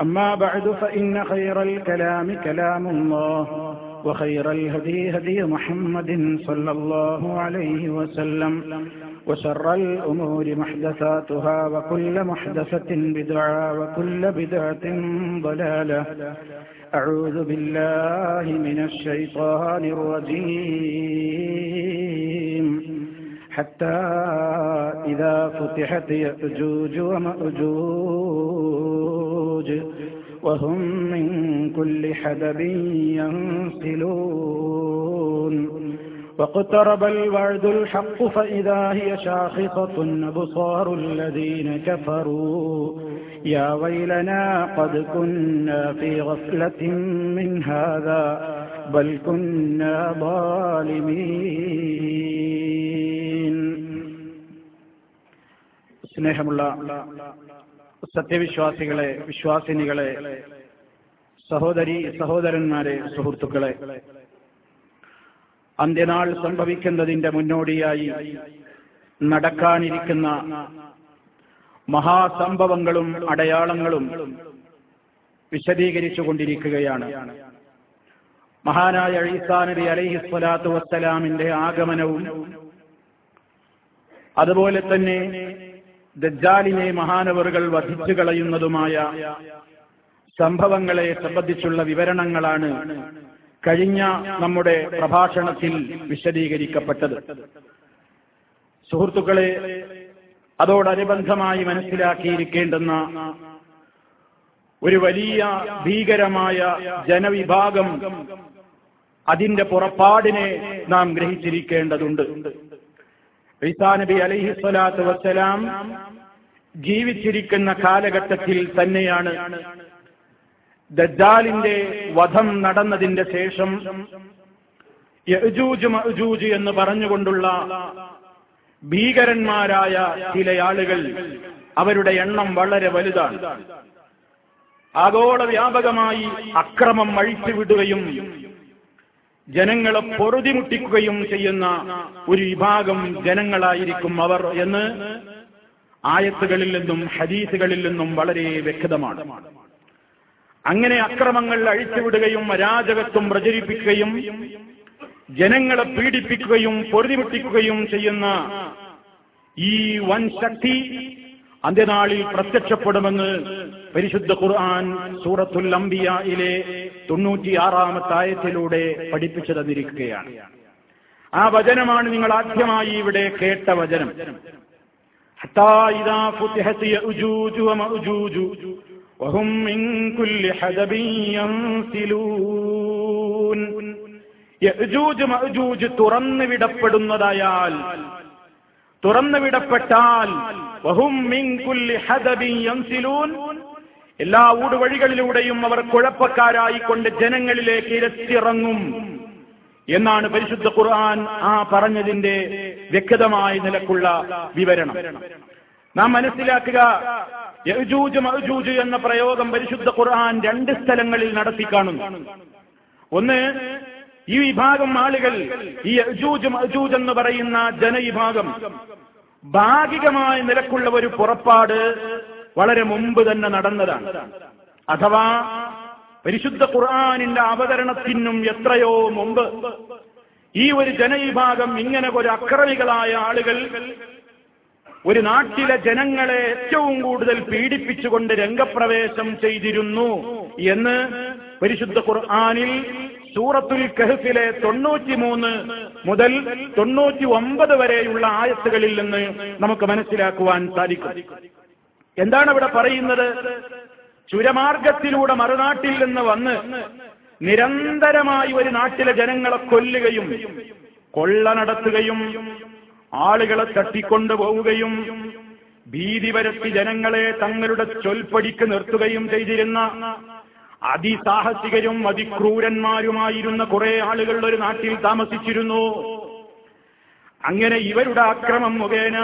أما بعد فإن خير الكلام كلام الله وخير الهدي هدي محمد صلى الله عليه وسلم وشر الأمور محدثاتها وكل محدثة بدعة وكل بدعة ضلالة. أعوذ بالله من الشيطان الرجيم. حتى إذا فتحت يأجوج ومأجوج وهم من كل حدب ينسلون واقترب الوعد الحق فإذا هي شاخصة أبصار الذين كفروا يا ويلنا قد كنا في غفلة من هذا بل كنا ظالمين സ്നേഹമുള്ള സത്യവിശ്വാസികളെ വിശ്വാസിനികളെ സഹോദരി സഹോദരന്മാരെ സുഹൃത്തുക്കളെ അന്ത്യനാൾ സംഭവിക്കുന്നതിന്റെ മുന്നോടിയായി നടക്കാനിരിക്കുന്ന മഹാസംഭവങ്ങളും അടയാളങ്ങളും വിശദീകരിച്ചു കൊണ്ടിരിക്കുകയാണ് മഹാനായ ഈസാ നബി അലൈഹി സ്വലാത്തു വസ്സലാമിന്റെ ആഗമനവും അതുപോലെ തന്നെ ദജ്ജാലിനെ മഹാനവറുകൾ വധിച്ചു കളയുന്നതുമായ സംഭവങ്ങളെ സംബന്ധിച്ചുള്ള വിവരണങ്ങളാണ് കഴിഞ്ഞ നമ്മുടെ പ്രഭാഷണത്തിൽ വിശദീകരിക്കപ്പെട്ടത്. സുഹൃത്തുക്കളെ അതോടനുബന്ധമായി മനസ്സിലാക്കിയിരിക്കേണ്ടുന്ന ഒരു വലിയ ഭീകരമായ ജനവിഭാഗം അതിന്റെ പുറപ്പാടിനെ നാം ഗ്രഹിച്ചിരിക്കേണ്ടതുണ്ട്. ഈസാ നബി അലൈഹി സ്വലാത്തു വസ്സലാം ജീവിച്ചിരിക്കുന്ന കാലഘട്ടത്തിൽ തന്നെയാണ് ദജ്ജാലിന്റെ വധം നടന്നതിന്റെ ശേഷം യജൂജ് മജൂജ് എന്ന് പറഞ്ഞുകൊണ്ടുള്ള ഭീകരന്മാരായ ചില ആളുകൾ അവരുടെ എണ്ണം വളരെ വലുതാണ്. ആഗോള വ്യാപകമായി അക്രമം അഴിച്ചുവിടുകയും ജനങ്ങളെ പൊറുതിമുട്ടിക്കുകയും ചെയ്യുന്ന ഒരു വിഭാഗം ജനങ്ങളായിരിക്കും അവർ എന്ന് ആയത്തുകളിൽ നിന്നും ഹദീസുകളിൽ നിന്നും വളരെ വ്യക്തമാണ്. അങ്ങനെ അക്രമങ്ങൾ അഴിച്ചുവിടുകയും അരാജകത്വം പ്രചരിപ്പിക്കുകയും ജനങ്ങളെ പീഡിപ്പിക്കുകയും പൊറുതിമുട്ടിക്കുകയും ചെയ്യുന്ന ഈ വൻ ശക്തി അന്ത്യനാളിൽ പ്രത്യക്ഷപ്പെടുമെന്ന് പരിശുദ്ധ ഖുർആൻ സൂറത്തുൽ അംബിയയിലെ തൊണ്ണൂറ്റിയാറാമത്തെ ആയത്തിലൂടെ പഠിപ്പിച്ചു തന്നിരിക്കുകയാണ് ആ വചനമാണ് നിങ്ങൾ ആദ്യമായി ഇവിടെ കേട്ട വചനം. തുറന്നു വിടപ്പെടുന്നതായാൽ തുറന്നു വിടപ്പെട്ടാൽ എല്ലാ ഊടുവഴികളിലൂടെയും അവർ കുഴപ്പക്കാരായിക്കൊണ്ട് ജനങ്ങളിലേക്ക് ഇരച്ചിറങ്ങും എന്നാണ് പരിശുദ്ധ ഖുർആൻ ആ പറഞ്ഞതിന്റെ വ്യക്തമായ നിലക്കുള്ള വിവരണം. നാം മനസ്സിലാക്കുക എന്ന പ്രയോഗം പരിശുദ്ധ ഖുർആൻ രണ്ട് സ്ഥലങ്ങളിൽ നടത്തി കാണുന്നു ഒന്ന് ഈ വിഭാഗം ആളുകൾ ഈ അജൂജ് മജൂജ് എന്ന് പറയുന്ന ജനവിഭാഗം ഭാഗികമായ നിലക്കുള്ള ഒരു പുറപ്പാട് വളരെ മുമ്പ് തന്നെ നടന്നതാണ്. അഥവാ പരിശുദ്ധ ഖുർആാനിന്റെ അവതരണത്തിനും എത്രയോ മുമ്പ് ഈ ഒരു ജനവിഭാഗം ഇങ്ങനെ ഒരു അക്രമികളായ ആളുകൾ ഒരു നാട്ടിലെ ജനങ്ങളെ ഏറ്റവും കൂടുതൽ പീഡിപ്പിച്ചുകൊണ്ട് രംഗപ്രവേശം ചെയ്തിരുന്നു എന്ന് പരിശുദ്ധ ഖുർആാനിൽ സൂറത്തുൽ കഹഫിലെ തൊണ്ണൂറ്റിമൂന്ന് മുതൽ തൊണ്ണൂറ്റി ഒമ്പത് വരെയുള്ള ആയത്തുകളിൽ നിന്ന് നമുക്ക് മനസ്സിലാക്കുവാൻ സാധിക്കും. എന്താണ് ഇവിടെ പറയുന്നത്? ചുരമാർഗത്തിലൂടെ മറുനാട്ടിൽ നിന്ന് വന്ന് നിരന്തരമായി ഒരു നാട്ടിലെ ജനങ്ങളെ കൊല്ലുകയും കൊള്ള നടത്തുകയും ആളുകളെ തട്ടിക്കൊണ്ടുപോവുകയും ഭീതി പരത്തി ജനങ്ങളെ തങ്ങളുടെ ചൊൽപ്പടിക്ക് നിർത്തുകയും ചെയ്തിരുന്ന അതിസാഹസികരും അതിക്രൂരന്മാരുമായിരുന്ന കുറെ ആളുകൾ ഒരു നാട്ടിൽ താമസിച്ചിരുന്നു. അങ്ങനെ ഇവരുടെ അക്രമം മുഖേന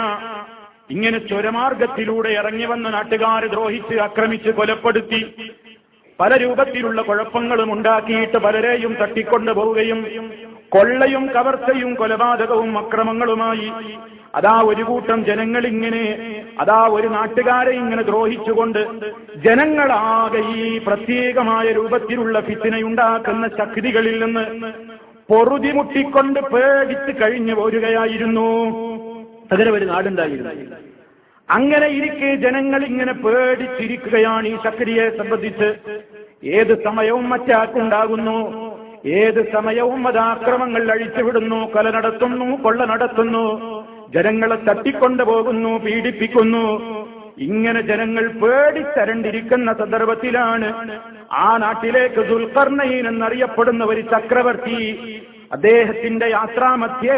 ഇങ്ങനെ ചുരമാർഗത്തിലൂടെ ഇറങ്ങി വന്ന നാട്ടുകാരെ ദ്രോഹിച്ച് ആക്രമിച്ച് കൊലപ്പെടുത്തി. പല രൂപത്തിലുള്ള കുഴപ്പങ്ങളും ഉണ്ടാക്കിയിട്ട് പലരെയും തട്ടിക്കൊണ്ടുപോവുകയും കൊള്ളയും കവർച്ചയും കൊലപാതകവും അക്രമങ്ങളുമായി അതാ ഒരു കൂട്ടം ജനങ്ങൾ ഇങ്ങനെ അതാ ഒരു നാട്ടുകാരെ ഇങ്ങനെ ദ്രോഹിച്ചുകൊണ്ട് ജനങ്ങളാകെ ഈ പ്രത്യേകമായ രൂപത്തിലുള്ള ഫിത്തിനയുണ്ടാക്കുന്ന ശക്തികളിൽ നിന്ന് പൊറുതിമുട്ടിക്കൊണ്ട് പേടിച്ച് കഴിഞ്ഞു പോരുകയായിരുന്നു. അങ്ങനെ ഒരു നാടുണ്ടായിരുന്നു. അങ്ങനെ ഇരിക്കെ ജനങ്ങൾ ഇങ്ങനെ പേടിച്ചിരിക്കുകയാണ് ഈ ശക്തിയെ സംബന്ധിച്ച്. ഏത് സമയവും മറ്റാക്കുണ്ടാകുന്നു ഏത് സമയവും അത് ആക്രമങ്ങൾ അഴിച്ചുവിടുന്നു കൊല നടത്തുന്നു കൊള്ള നടത്തുന്നു. ജനങ്ങളെ തട്ടിക്കൊണ്ടു പോകുന്നു പീഡിപ്പിക്കുന്നു. ഇങ്ങനെ ജനങ്ങൾ പേടിച്ചരണ്ടിരിക്കുന്ന സന്ദർഭത്തിലാണ് ആ നാട്ടിലേക്ക് ദുൽഖർണയിൻ എന്നറിയപ്പെടുന്ന ഒരു ചക്രവർത്തി അദ്ദേഹത്തിന്റെ യാത്രാമധ്യേ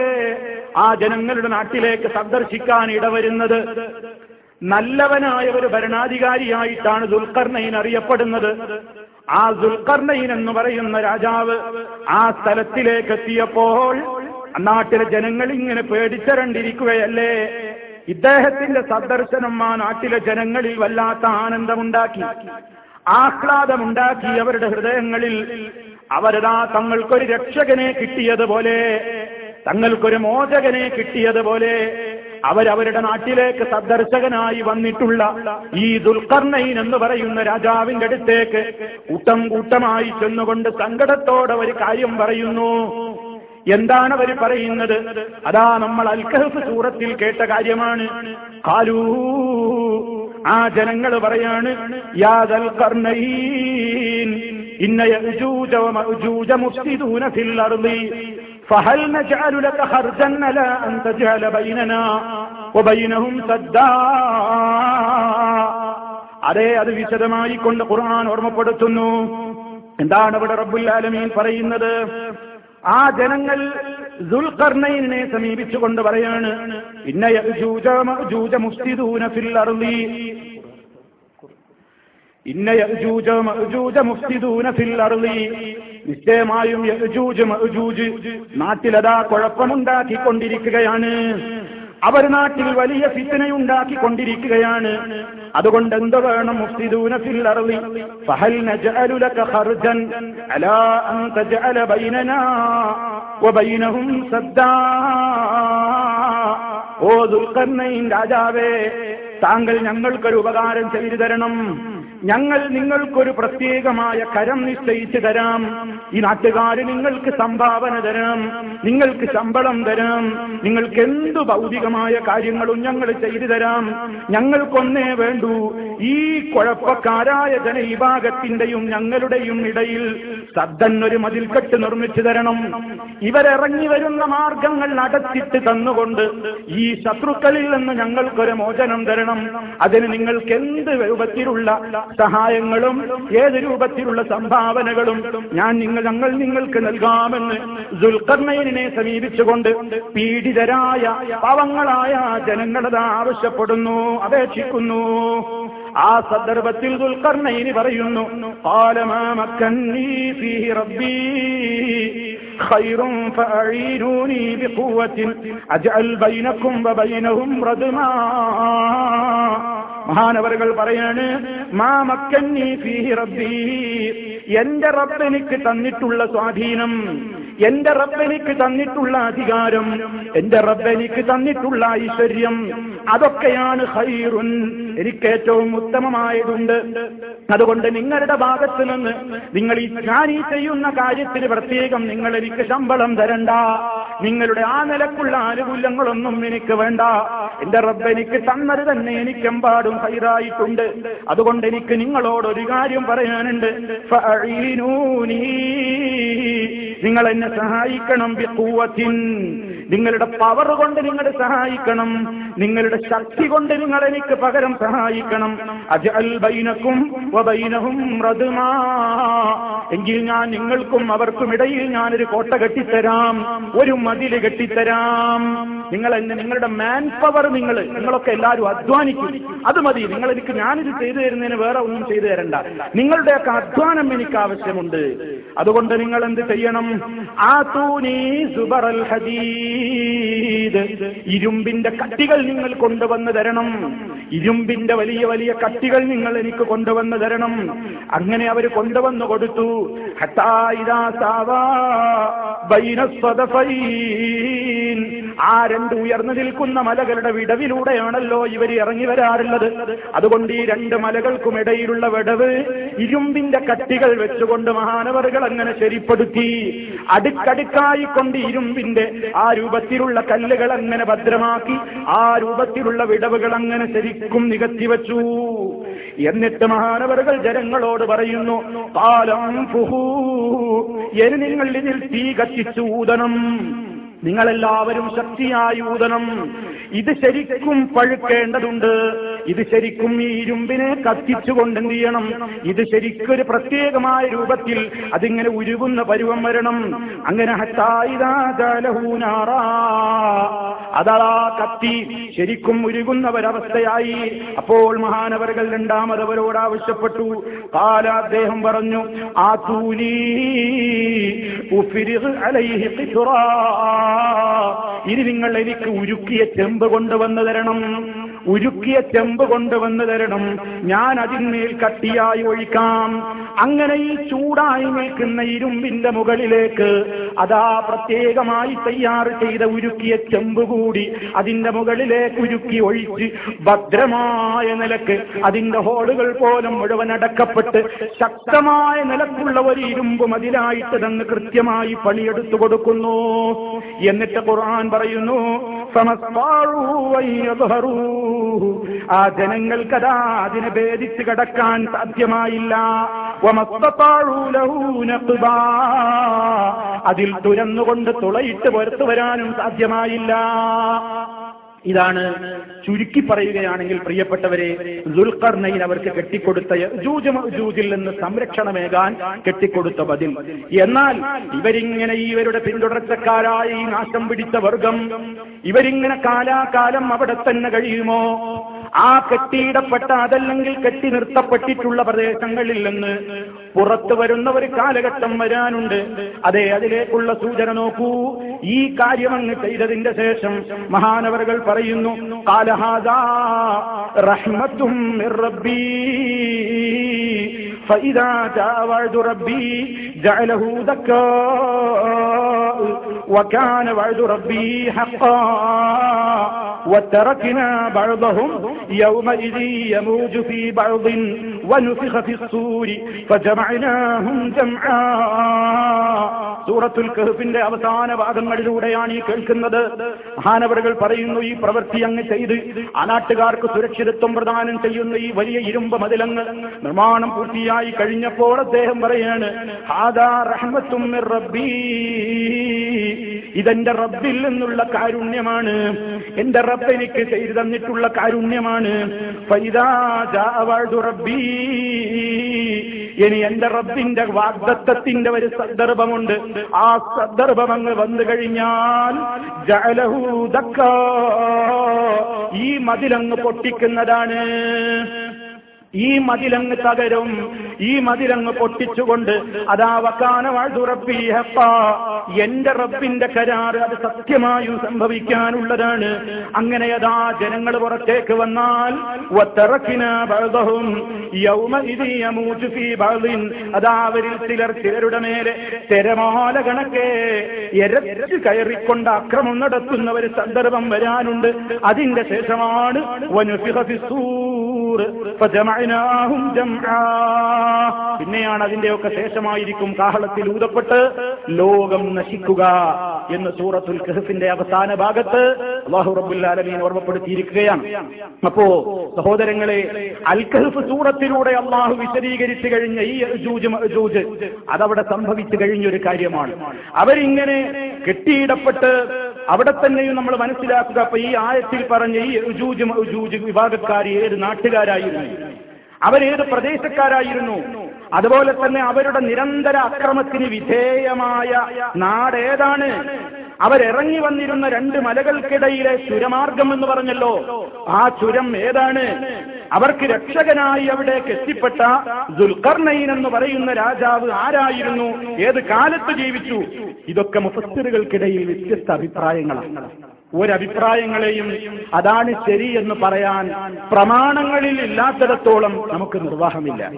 ആ ജനങ്ങളുടെ നാട്ടിലേക്ക് സന്ദർശിക്കാൻ ഇടവരുന്നത്. നല്ലവനായ ഒരു ഭരണാധികാരിയായിട്ടാണ് ദുൽഖർണയിൻ അറിയപ്പെടുന്നത്. ആ ദുൽഖർണയിൻ എന്ന് പറയുന്ന രാജാവ് ആ സ്ഥലത്തിലേക്ക് എത്തിയപ്പോൾ നാട്ടിലെ ജനങ്ങൾ ഇങ്ങനെ പേടിച്ചരണ്ടിരിക്കുകയല്ലേ? ഇദ്ദേഹത്തിന്റെ സന്ദർശനം ആ നാട്ടിലെ ജനങ്ങളിൽ വല്ലാത്ത ആനന്ദമുണ്ടാക്കി. ആഹ്ലാദമുണ്ടാക്കി അവരുടെ ഹൃദയങ്ങളിൽ. അവരതാ തങ്ങൾക്കൊരു രക്ഷകനെ കിട്ടിയതുപോലെ തങ്ങൾക്കൊരു മോചകനെ കിട്ടിയതുപോലെ അവരവരുടെ നാട്ടിലേക്ക് സന്ദർശകനായി വന്നിട്ടുള്ള ഈ ദുൽഖർണയിൻ എന്ന് പറയുന്ന രാജാവിന്റെ അടുത്തേക്ക് കൂട്ടം കൂട്ടമായി ചെന്നുകൊണ്ട് സങ്കടത്തോടെ ഒരു കാര്യം പറയുന്നു. എന്താണ് അവർ പറയുന്നത് അതാ നമ്മൾ അൽക്കഹഫ് സൂറത്തിൽ കേട്ട കാര്യമാണ് കാലൂ ആ ജനങ്ങൾ പറയാണ് യാദൽ കർണയീൻ ഇന്ന യഅജൂജ വമഅജൂജ മുഫ്സിദൂന ഫിൽ അർളി فهل نجعل لك خرجا على أن تجعل بيننا وبينهم سدا അതെ അത് വിശദമായി കൊണ്ട് ഖുർആൻ ഓർമ്മപ്പെടുത്തുന്നു എന്താണ് ഇവിടെ റബ്ബുൽ ആലമീൻ പറയുന്നത് ആ ജനങ്ങൾ ദുൽഖർണയിനെ സമീപിച്ചുകൊണ്ട് പറയാണ് നിശ്ചയമായും നാട്ടിലതാ കുഴപ്പമുണ്ടാക്കിക്കൊണ്ടിരിക്കുകയാണ്. അവർ നാട്ടിൽ വലിയ ഫിത്തനയുണ്ടാക്കിക്കൊണ്ടിരിക്കുകയാണ്. അതുകൊണ്ട് എന്ത് വേണം ഓ ദുൽഖർനൈൻ രാജാവേ താങ്കൾ ഞങ്ങൾക്കൊരു ഉപകാരം ചെയ്തു തരണം. ഞങ്ങൾ നിങ്ങൾക്കൊരു പ്രത്യേകമായ കരം നിശ്ചയിച്ചു തരാം. ഈ നാട്ടുകാർ നിങ്ങൾക്ക് സംഭാവന തരാം. നിങ്ങൾക്ക് ശമ്പളം തരാം. നിങ്ങൾക്ക് എന്തു ഭൗതികമായ കാര്യങ്ങളും ഞങ്ങൾ ചെയ്തു തരാം. ഞങ്ങൾക്കൊന്നേ വേണ്ടൂ. ഈ കുഴപ്പക്കാരായ ജനവിഭാഗത്തിന്റെയും ഞങ്ങളുടെയും ഇടയിൽ സദ്ദൻ ഒരു മതിൽക്കെട്ട് നിർമ്മിച്ചു തരണം. ഇവരിറങ്ങി വരുന്ന മാർഗങ്ങൾ അടച്ചിട്ട് തന്നുകൊണ്ട് ഈ ശത്രുക്കളിൽ നിന്ന് ഞങ്ങൾക്കൊരു മോചനം തരണം. അതിന് നിങ്ങൾക്ക് എന്ത് രൂപത്തിലുള്ള സഹായങ്ങളും ഏത് രൂപത്തിലുള്ള സംഭാവനകളും ഞാൻ നിങ്ങൾ ഞങ്ങൾ നിങ്ങൾക്ക് നൽകാമെന്ന് ദുൽഖർണയനെ സമീപിച്ചുകൊണ്ട് പീഡിതരായ പാവങ്ങളായ ജനങ്ങളത് ആവശ്യപ്പെടുന്നു അപേക്ഷിക്കുന്നു ആ സന്ദർഭത്തിൽ ദുൽഖർണയിന് പറയുന്നു കാലമാമക്കന്നീ ഫീഹി റബ്ബീ خير فأعينوني بقوة أجعل بينكم وبينهم ردما മഹാനവറുകൾ പറയാണ് മാ മക്കന്നീ ഫീഹി റബ്ബി. എന്റെ റബ്ബ് എനിക്ക് തന്നിട്ടുള്ള സ്വാധീനം എന്റെ റബ്ബെനിക്ക് തന്നിട്ടുള്ള അധികാരം എന്റെ റബ്ബെനിക്ക് തന്നിട്ടുള്ള ഐശ്വര്യം അതൊക്കെയാണ് ഹൈറുൻ എനിക്ക് ഏറ്റവും ഉത്തമമായതുണ്ട്. അതുകൊണ്ട് നിങ്ങളുടെ ഭാഗത്ത് നിന്ന് നിങ്ങൾ ഈ ഞാൻ ഈ ചെയ്യുന്ന കാര്യത്തിന് പ്രത്യേകം നിങ്ങൾ എനിക്ക് ശമ്പളം തരണ്ട. നിങ്ങളുടെ ആ നിലക്കുള്ള ആനുകൂല്യങ്ങളൊന്നും എനിക്ക് വേണ്ട എന്റെ റബ്ബ് എനിക്ക് തന്നത് തന്നെ എനിക്കെമ്പാടും ഹൈറായിട്ടുണ്ട് അതുകൊണ്ട് എനിക്ക് നിങ്ങളോട് ഒരു കാര്യം പറയാനുണ്ട്. നിങ്ങൾ എന്നെ സഹായിക്കണം. നിങ്ങളുടെ പവർ കൊണ്ട് നിങ്ങളെ സഹായിക്കണം. നിങ്ങളുടെ ശക്തി കൊണ്ട് നിങ്ങൾ എനിക്ക് പകരം സഹായിക്കണം. അജഅൽ ബൈനക്കും വബൈനഹും റദ്മാ. എങ്കിൽ ഞാൻ നിങ്ങൾക്കും അവർക്കും ഇടയിൽ ഞാനൊരു കോട്ട കെട്ടിത്തരാം. ഒരു മതിൽ കെട്ടിത്തരാം. നിങ്ങൾ എന്നെ നിങ്ങളുടെ മാൻ പവർ നിങ്ങൾ നിങ്ങളൊക്കെ എല്ലാവരും അധ്വാനിക്കും. അത് മതി. നിങ്ങൾ എനിക്ക് ഞാനിത് ചെയ്തു തരുന്നതിന് വേറെ ഒന്നും ചെയ്തു തരണ്ട. നിങ്ങളുടെയൊക്കെ അധ്വാനം എനിക്ക് ആവശ്യമുണ്ട്. അതുകൊണ്ട് നിങ്ങൾ എന്ത് ചെയ്യണം? ആ തൂനി സുബറൽ ഇരുമ്പിന്റെ കട്ടികൾ നിങ്ങൾ കൊണ്ടുവന്ന് തരണം. ഇരുമ്പിന്റെ വലിയ വലിയ കട്ടികൾ നിങ്ങൾ എനിക്ക് കൊണ്ടുവന്ന് തരണം. അങ്ങനെ അവർ കൊണ്ടുവന്ന് കൊടുത്തു. ആ രണ്ട് ഉയർന്നു നിൽക്കുന്ന മലകളുടെ വിടവിലൂടെയാണല്ലോ ഇവർ ഇറങ്ങി വരാറുള്ളത്. അതുകൊണ്ട് ഈ രണ്ട് മലകൾക്കും ഇടയിലുള്ള വിടവ് ഇരുമ്പിന്റെ കട്ടികൾ വെച്ചുകൊണ്ട് മഹാനവറുകൾ അങ്ങനെ ശരിപ്പെടുത്തി. അടുക്കടുക്കായിക്കൊണ്ട് ഇരുമ്പിന്റെ ആ രൂപത്തിലുള്ള കല്ലുകൾ അങ്ങനെ ഭദ്രമാക്കി ആ രൂപത്തിലുള്ള വിടവുകൾ അങ്ങനെ ശരിക്കും നികത്തി വച്ചു. എന്നിട്ട് മഹാനവറുകൾ ജനങ്ങളോട് പറയുന്നു പാലം പുഹൂ എനി നിങ്ങൾ ഇതിൽ തീ കത്തിച്ചു ഊതണം. നിങ്ങളെല്ലാവരും ശക്തിയായി ഊതണം. ഇത് ശരിക്കും പഴുക്കേണ്ടതുണ്ട്. ഇത് ശരിക്കും ഈ ഇരുമ്പിനെ കത്തിച്ചുകൊണ്ട് എന്ത് ചെയ്യണം? ഇത് ശരിക്കൊരു പ്രത്യേകമായ രൂപത്തിൽ അതിങ്ങനെ ഉരുകുന്ന പരുവം വരണം. അങ്ങനെ അതാ കത്തി ശരിക്കും ഉരുകുന്ന ഒരവസ്ഥയായി. അപ്പോൾ മഹാനവറുകൾ രണ്ടാമതവരോട് ആവശ്യപ്പെട്ടു. കാല അദ്ദേഹം പറഞ്ഞു ആ തൂലീ അലൈഹി. ഇനി നിങ്ങൾ എനിക്ക് ഉരുക്കിയ ചെമ്പ് കൊണ്ടുവന്നു തരണം. ഉരുക്കിയ ചെമ്പ് കൊണ്ടുവന്ന് തരണം. ഞാൻ അതിന്മേൽ കട്ടിയായി ഒഴിക്കാം. അങ്ങനെ ഈ ചൂടായി നിൽക്കുന്ന ഇരുമ്പിന്റെ മുകളിലേക്ക് അതാ പ്രത്യേകമായി തയ്യാർ ചെയ്ത ഉരുക്കിയ ചെമ്പ് കൂടി അതിന്റെ മുകളിലേക്ക് ഉരുക്കി ഒഴിച്ച് ഭദ്രമായ നിലയ്ക്ക് അതിന്റെ ഹോളുകൾ പോലും മുഴുവൻ അടക്കപ്പെട്ട് ശക്തമായ നിലക്കുള്ള ഒരു ഇരുമ്പ് മതിലായിട്ട് തന്നെ കൃത്യമായി പണിയെടുത്തു കൊടുക്കുന്നു. എന്നിട്ട് ഖുർആൻ പറയുന്നു വയ്യദ്ഹറൂ. ആ ജനങ്ങൾക്കതാ അതിനെ ഭേദിച്ച് കടക്കാൻ സാധ്യമായില്ല. അതിൽ തുരന്നുകൊണ്ട് തുളയിട്ട് പുറത്തു വരാനും സാധ്യമായില്ല ഇതാണ് ചുരുക്കി പറയുകയാണെങ്കിൽ പ്രിയപ്പെട്ടവരെ ദുൽഖർനൈൻ അവർക്ക് കെട്ടിക്കൊടുത്ത ജൂജിൽ നിന്ന് സംരക്ഷണമേകാൻ കെട്ടിക്കൊടുത്ത ബദിൽ. എന്നാൽ ഇവരിങ്ങനെ ഇവരുടെ പിന്തുടർച്ചക്കാരായി നാശം പിടിച്ച വർഗം ഇവരിങ്ങനെ കാലാകാലം അവിടെ തന്നെ കഴിയുമോ? ആ കെട്ടിയിടപ്പെട്ട അതല്ലെങ്കിൽ കെട്ടി നിർത്തപ്പെട്ടിട്ടുള്ള പ്രദേശങ്ങളിൽ നിന്ന് പുറത്തു വരുന്ന ഒരു കാലഘട്ടം വരാനുണ്ട്. അതെ അതിലേക്കുള്ള സൂചന നോക്കൂ. ഈ കാര്യം അങ്ങ് ചെയ്തതിന്റെ ശേഷം മഹാനവറുകൾ പറയുന്നു കാലഹാദാ റഹ്മത്തും മിർ റബ്ബീ. فإذا جاء وعد ربي جعله دكا وكان وعد ربي حقا وتركنا بعضهم يومئذ يموج في بعض ونفخ في الصور فجمعناهم جمعا സൂറത്തുൽ കഹഫിന്റെ അവസാന ഭാഗങ്ങളിലൂടെയാണ് ഈ കേൾക്കുന്നത് മഹാനവറുകൾ പറയുന്നു ഈ പ്രവൃത്തി അങ്ങ് ചെയ്ത് ആ നാട്ടുകാർക്ക് സുരക്ഷിതത്വം പ്രദാനം ചെയ്യുന്ന ഈ വലിയ ഇരുമ്പ് മതിലങ്ങ് നിർമ്മാണം പൂർത്തിയായി കഴിഞ്ഞപ്പോൾ അദ്ദേഹം പറയാണ് ഇതെന്റെ റബ്ബിൽ നിന്നുള്ള കാരുണ്യമാണ്. എന്റെ റബ്ബ് എനിക്ക് ചെയ്തു തന്നിട്ടുള്ള കാരുണ്യമാണ്. റബ്ബീ. ഇനി എന്റെ റബ്ബിന്റെ വാഗ്ദത്തത്തിന്റെ ഒരു സന്ദർഭമുണ്ട്. ആ സന്ദർഭം അങ്ങ് വന്നു കഴിഞ്ഞാൽ. ഈ മതിലങ്ങ് പൊട്ടിക്കുന്നതാണ്. ഈ മതിലങ്ങ് തകരും. ഈ മതിലങ്ങ് പൊട്ടിച്ചുകൊണ്ട് അതാ വക്കാന വാഴ്തുറപ്പി എന്റെ റബ്ബിന്റെ കരാറ് അത് സത്യമായും സംഭവിക്കാനുള്ളതാണ്. അങ്ങനെ അതാ ജനങ്ങൾ പുറത്തേക്ക് വന്നാൽ അതാ അവരിൽ ചിലർ ചിലരുടെ മേലെ തിരമാല കണക്കെ എരച്ച് കയറിക്കൊണ്ട് അക്രമം നടത്തുന്ന ഒരു സന്ദർഭം വരാനുണ്ട്. അതിന്റെ ശേഷമാണ് പിന്നെയാണ് അതിന്റെയൊക്കെ ശേഷമായിരിക്കും കാഹളത്തിൽ ഊതപ്പെട്ട് ലോകം നശിക്കുക എന്ന് സൂറത്തുൽ കഹഫിന്റെ അവസാന ഭാഗത്ത് അള്ളാഹു ആലമീൻ ഓർമ്മപ്പെടുത്തിയിരിക്കുകയാണ്. അപ്പോ സഹോദരങ്ങളെ അൽ കഹഫ് സൂറത്തിലൂടെ അള്ളാഹു വിശദീകരിച്ചു കഴിഞ്ഞ ഈ അതവിടെ സംഭവിച്ചു കഴിഞ്ഞ ഒരു കാര്യമാണ്. അവരിങ്ങനെ കെട്ടിയിടപ്പെട്ട് അവിടെ തന്നെയും നമ്മൾ മനസ്സിലാക്കുക. അപ്പൊ ഈ ആയത്തിൽ പറഞ്ഞ ഈ വിഭാഗക്കാർ ഏത് നാട്ടുകാരായിരുന്നു? അവരേത് പ്രദേശക്കാരായിരുന്നു? അതുപോലെ തന്നെ അവരുടെ നിരന്തര അക്രമത്തിന് വിധേയമായ നാടേതാണ് അവരിറങ്ങി വന്നിരുന്ന രണ്ട് മലകൾക്കിടയിലെ ചുരമാർഗം എന്ന് പറഞ്ഞല്ലോ. ആ ചുരം ഏതാണ്? അവർക്ക് രക്ഷകനായി അവിടേക്ക് എത്തിപ്പെട്ട ദുൽഖർണയിൻ എന്ന് പറയുന്ന രാജാവ് ആരായിരുന്നു? ഏത് കാലത്ത് ജീവിച്ചു? ഇതൊക്കെ മുഫസ്സിറുകൾക്കിടയിൽ വ്യത്യസ്ത അഭിപ്രായങ്ങളാണ്. ഒരഭിപ്രായങ്ങളെയും അതാണ് ശരി എന്ന് പറയാൻ പ്രമാണങ്ങളിൽ ഇല്ലാത്തിടത്തോളം നമുക്ക് നിർവാഹമില്ല.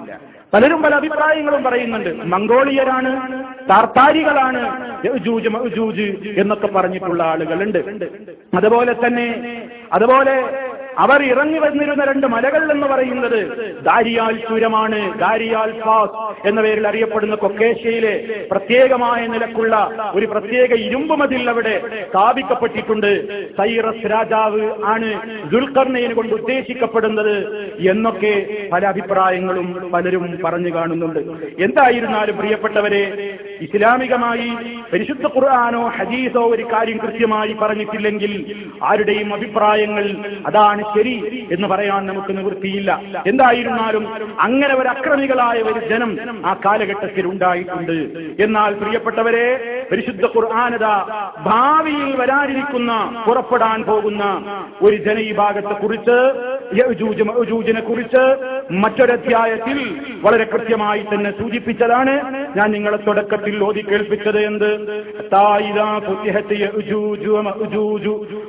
പലരും പല അഭിപ്രായങ്ങളും പറയുന്നുണ്ട്. മംഗോളിയരാണ് താർത്താരികളാണ് എന്നൊക്കെ പറഞ്ഞിട്ടുള്ള ആളുകളുണ്ട്. അതുപോലെ തന്നെ അതുപോലെ അവർ ഇറങ്ങി വന്നിരുന്ന രണ്ട് മലകൾ എന്ന് പറയുന്നത് ദാരിയാൽ ചുരമാണ് ദാരിയാൽ ഫാസ് എന്ന പേരിൽ അറിയപ്പെടുന്ന കൊക്കേഷ്യയിലെ പ്രത്യേകമായ നിലക്കുള്ള ഒരു പ്രത്യേക ഇരുമ്പ് മതിൽ അവിടെ സ്ഥാപിക്കപ്പെട്ടിട്ടുണ്ട്. സൈറസ് രാജാവ് ആണ് ദുൽഖർണയിന് കൊണ്ട് ഉദ്ദേശിക്കപ്പെടുന്നത് എന്നൊക്കെ പല അഭിപ്രായങ്ങളും പലരും പറഞ്ഞു കാണുന്നുണ്ട്. എന്തായിരുന്നാലും പ്രിയപ്പെട്ടവരെ ഇസ്ലാമികമായി പരിശുദ്ധ ഖുർആാനോ ഹദീസോ ഒരു കാര്യം കൃത്യമായി പറഞ്ഞിട്ടില്ലെങ്കിൽ ആരുടെയും അഭിപ്രായങ്ങൾ അതാണ് ശരി എന്ന് പറയാൻ നമുക്ക് നിവൃത്തിയില്ല. എന്തായിരുന്നാലും അങ്ങനെ ഒരു അക്രമികളായ ഒരു ജനം ആ കാലഘട്ടത്തിൽ ഉണ്ടായിട്ടുണ്ട്. എന്നാൽ പ്രിയപ്പെട്ടവരെ പരിശുദ്ധ ഖുർആാനത ഭാവിയിൽ വരാനിരിക്കുന്ന പുറപ്പെടാൻ പോകുന്ന ഒരു ജനവിഭാഗത്തെ കുറിച്ച് യജൂജിനെ കുറിച്ച് മറ്റൊരധ്യായത്തിൽ വളരെ കൃത്യമായി തന്നെ സൂചിപ്പിച്ചതാണ്. ഞാൻ നിങ്ങളെ തുടക്കത്തിൽ ഓതി കേൾപ്പിച്ചത് എന്ത്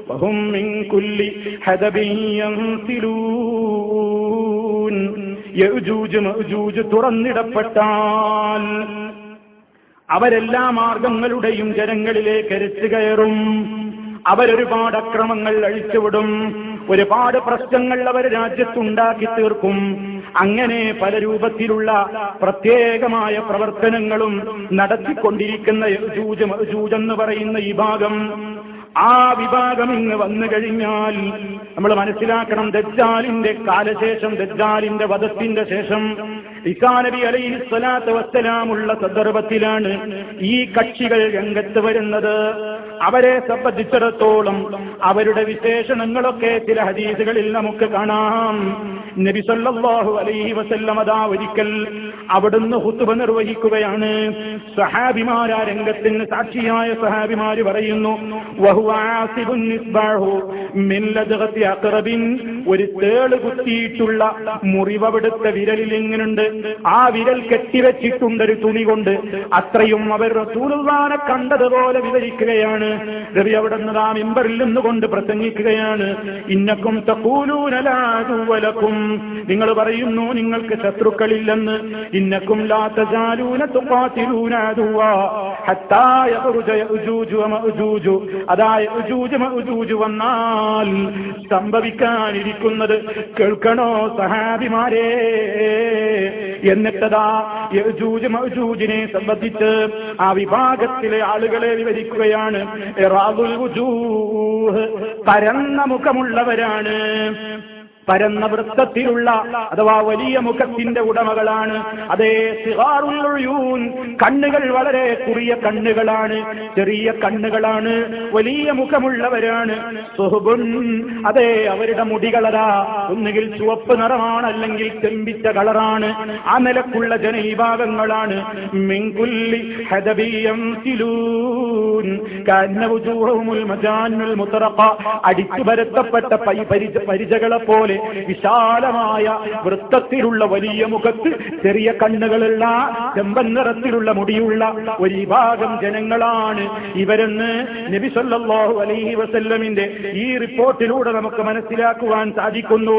ഫുത്തിഹത്ത് من كل حدب യൻസിലൂൻ യഅജൂജ് മഅജൂജ് തുറന്നിടപ്പെട്ടാൽ അവരെല്ലാ മാർഗങ്ങളുടെയും ജനങ്ങളിലേക്ക് എരച്ചു കയറും. അവരൊരുപാട് അക്രമങ്ങൾ അഴിച്ചുവിടും. ഒരുപാട് പ്രശ്നങ്ങൾ അവർ രാജ്യത്തുണ്ടാക്കി തീർക്കും. അങ്ങനെ പല രൂപത്തിലുള്ള പ്രത്യേകമായ പ്രവർത്തനങ്ങളും നടത്തിക്കൊണ്ടിരിക്കുന്ന എന്ന് പറയുന്ന ഈ ഭാഗം ആ വിഭാഗം ഇന്ന് വന്നു കഴിഞ്ഞാൽ നമ്മൾ മനസ്സിലാക്കണം ദജ്ജാലിന്റെ കാലശേഷം ദജ്ജാലിന്റെ വധത്തിന്റെ ശേഷം ഇസാനബി അലൈഹി സ്വലാത്ത് വസ്സലാമുള്ള സന്ദർഭത്തിലാണ് ഈ കക്ഷികൾ രംഗത്ത് വരുന്നത്. അവരെ സംബന്ധിച്ചിടത്തോളം അവരുടെ വിശേഷണങ്ങളൊക്കെ ചില ഹദീസുകളിൽ നമുക്ക് കാണാം. നബി സല്ലല്ലാഹു അലൈഹി വസല്ലം അതാ ഒരിക്കൽ അവിടുന്ന് ഹുത്തുബ നിർവഹിക്കുകയാണ്. സഹാബിമാരാ രംഗത്തിന് സാക്ഷിയായ സഹാബിമാര് പറയുന്നു വഹുവ ഒരു തേൾ കുത്തിയിട്ടുള്ള മുറിവവിടുത്തെ വിരലിൽ എങ്ങനെയുണ്ട് ആ വിരൽ കെട്ടിവെച്ചിട്ടുണ്ട് ഒരു തുണി കൊണ്ട്. അത്രയും അവർ റസൂലുള്ളാനെ കണ്ടതുപോലെ വിവരിക്കുകയാണ്. രവി അവിടെ നിന്ന് ആ മെമ്പറിൽ നിന്നുകൊണ്ട് പ്രസംഗിക്കുകയാണ്. ഇന്നക്കും തക്കൂലൂനലാതുവലക്കും നിങ്ങൾ പറയുന്നു നിങ്ങൾക്ക് ശത്രുക്കളില്ലെന്ന്. ഇന്നക്കും ലാത്തജാലൂന ഹത്തായ അതായ വന്നാൽ സംഭവിക്കാനിരിക്കുന്നത് കേൾക്കണോ സഹാബിമാരെ? എന്നിട്ടതാ യജൂജ് മജൂജിനെ സംബന്ധിച്ച് ആ വിഭാഗത്തിലെ ആളുകളെ വിവരിക്കുകയാണ്. പരന്ന മുഖമുള്ളവരാണ്. പരന്ന വൃത്തത്തിലുള്ള അഥവാ വലിയ മുഖത്തിന്റെ ഉടമകളാണ്. അതേ സിഹാറുള്ളൂൻ കണ്ണുകൾ വളരെ കുറിയ കണ്ണുകളാണ്. ചെറിയ കണ്ണുകളാണ്. വലിയ മുഖമുള്ളവരാണ്. സുഹുബുൻ. അതെ അവരുടെ മുടികളതാ. ഒന്നുകിൽ ചുവപ്പ് നിറമാണ് അല്ലെങ്കിൽ ചെമ്പിച്ച കളറാണ്. ആ നിലക്കുള്ള ജനവിഭാഗങ്ങളാണ്. മിങ്കുല്ലി ഹദബിയം സിലൂൻ. അടിച്ചു പരത്തപ്പെട്ട പരിചകളെ പോലെ വിശാലമായ വൃത്തത്തിലുള്ള വലിയ മുഖത്ത് ചെറിയ കണ്ണുകളുള്ള ചെമ്പൻ നിറത്തിലുള്ള മുടിയുള്ള ഒരു വിഭാഗം ജനങ്ങളാണ് ഇവരെന്ന് നബി സല്ലല്ലാഹു അലൈഹി വസല്ലമിന്റെ ഈ റിപ്പോർട്ടിലൂടെ നമുക്ക് മനസ്സിലാക്കുവാൻ സാധിക്കുന്നു.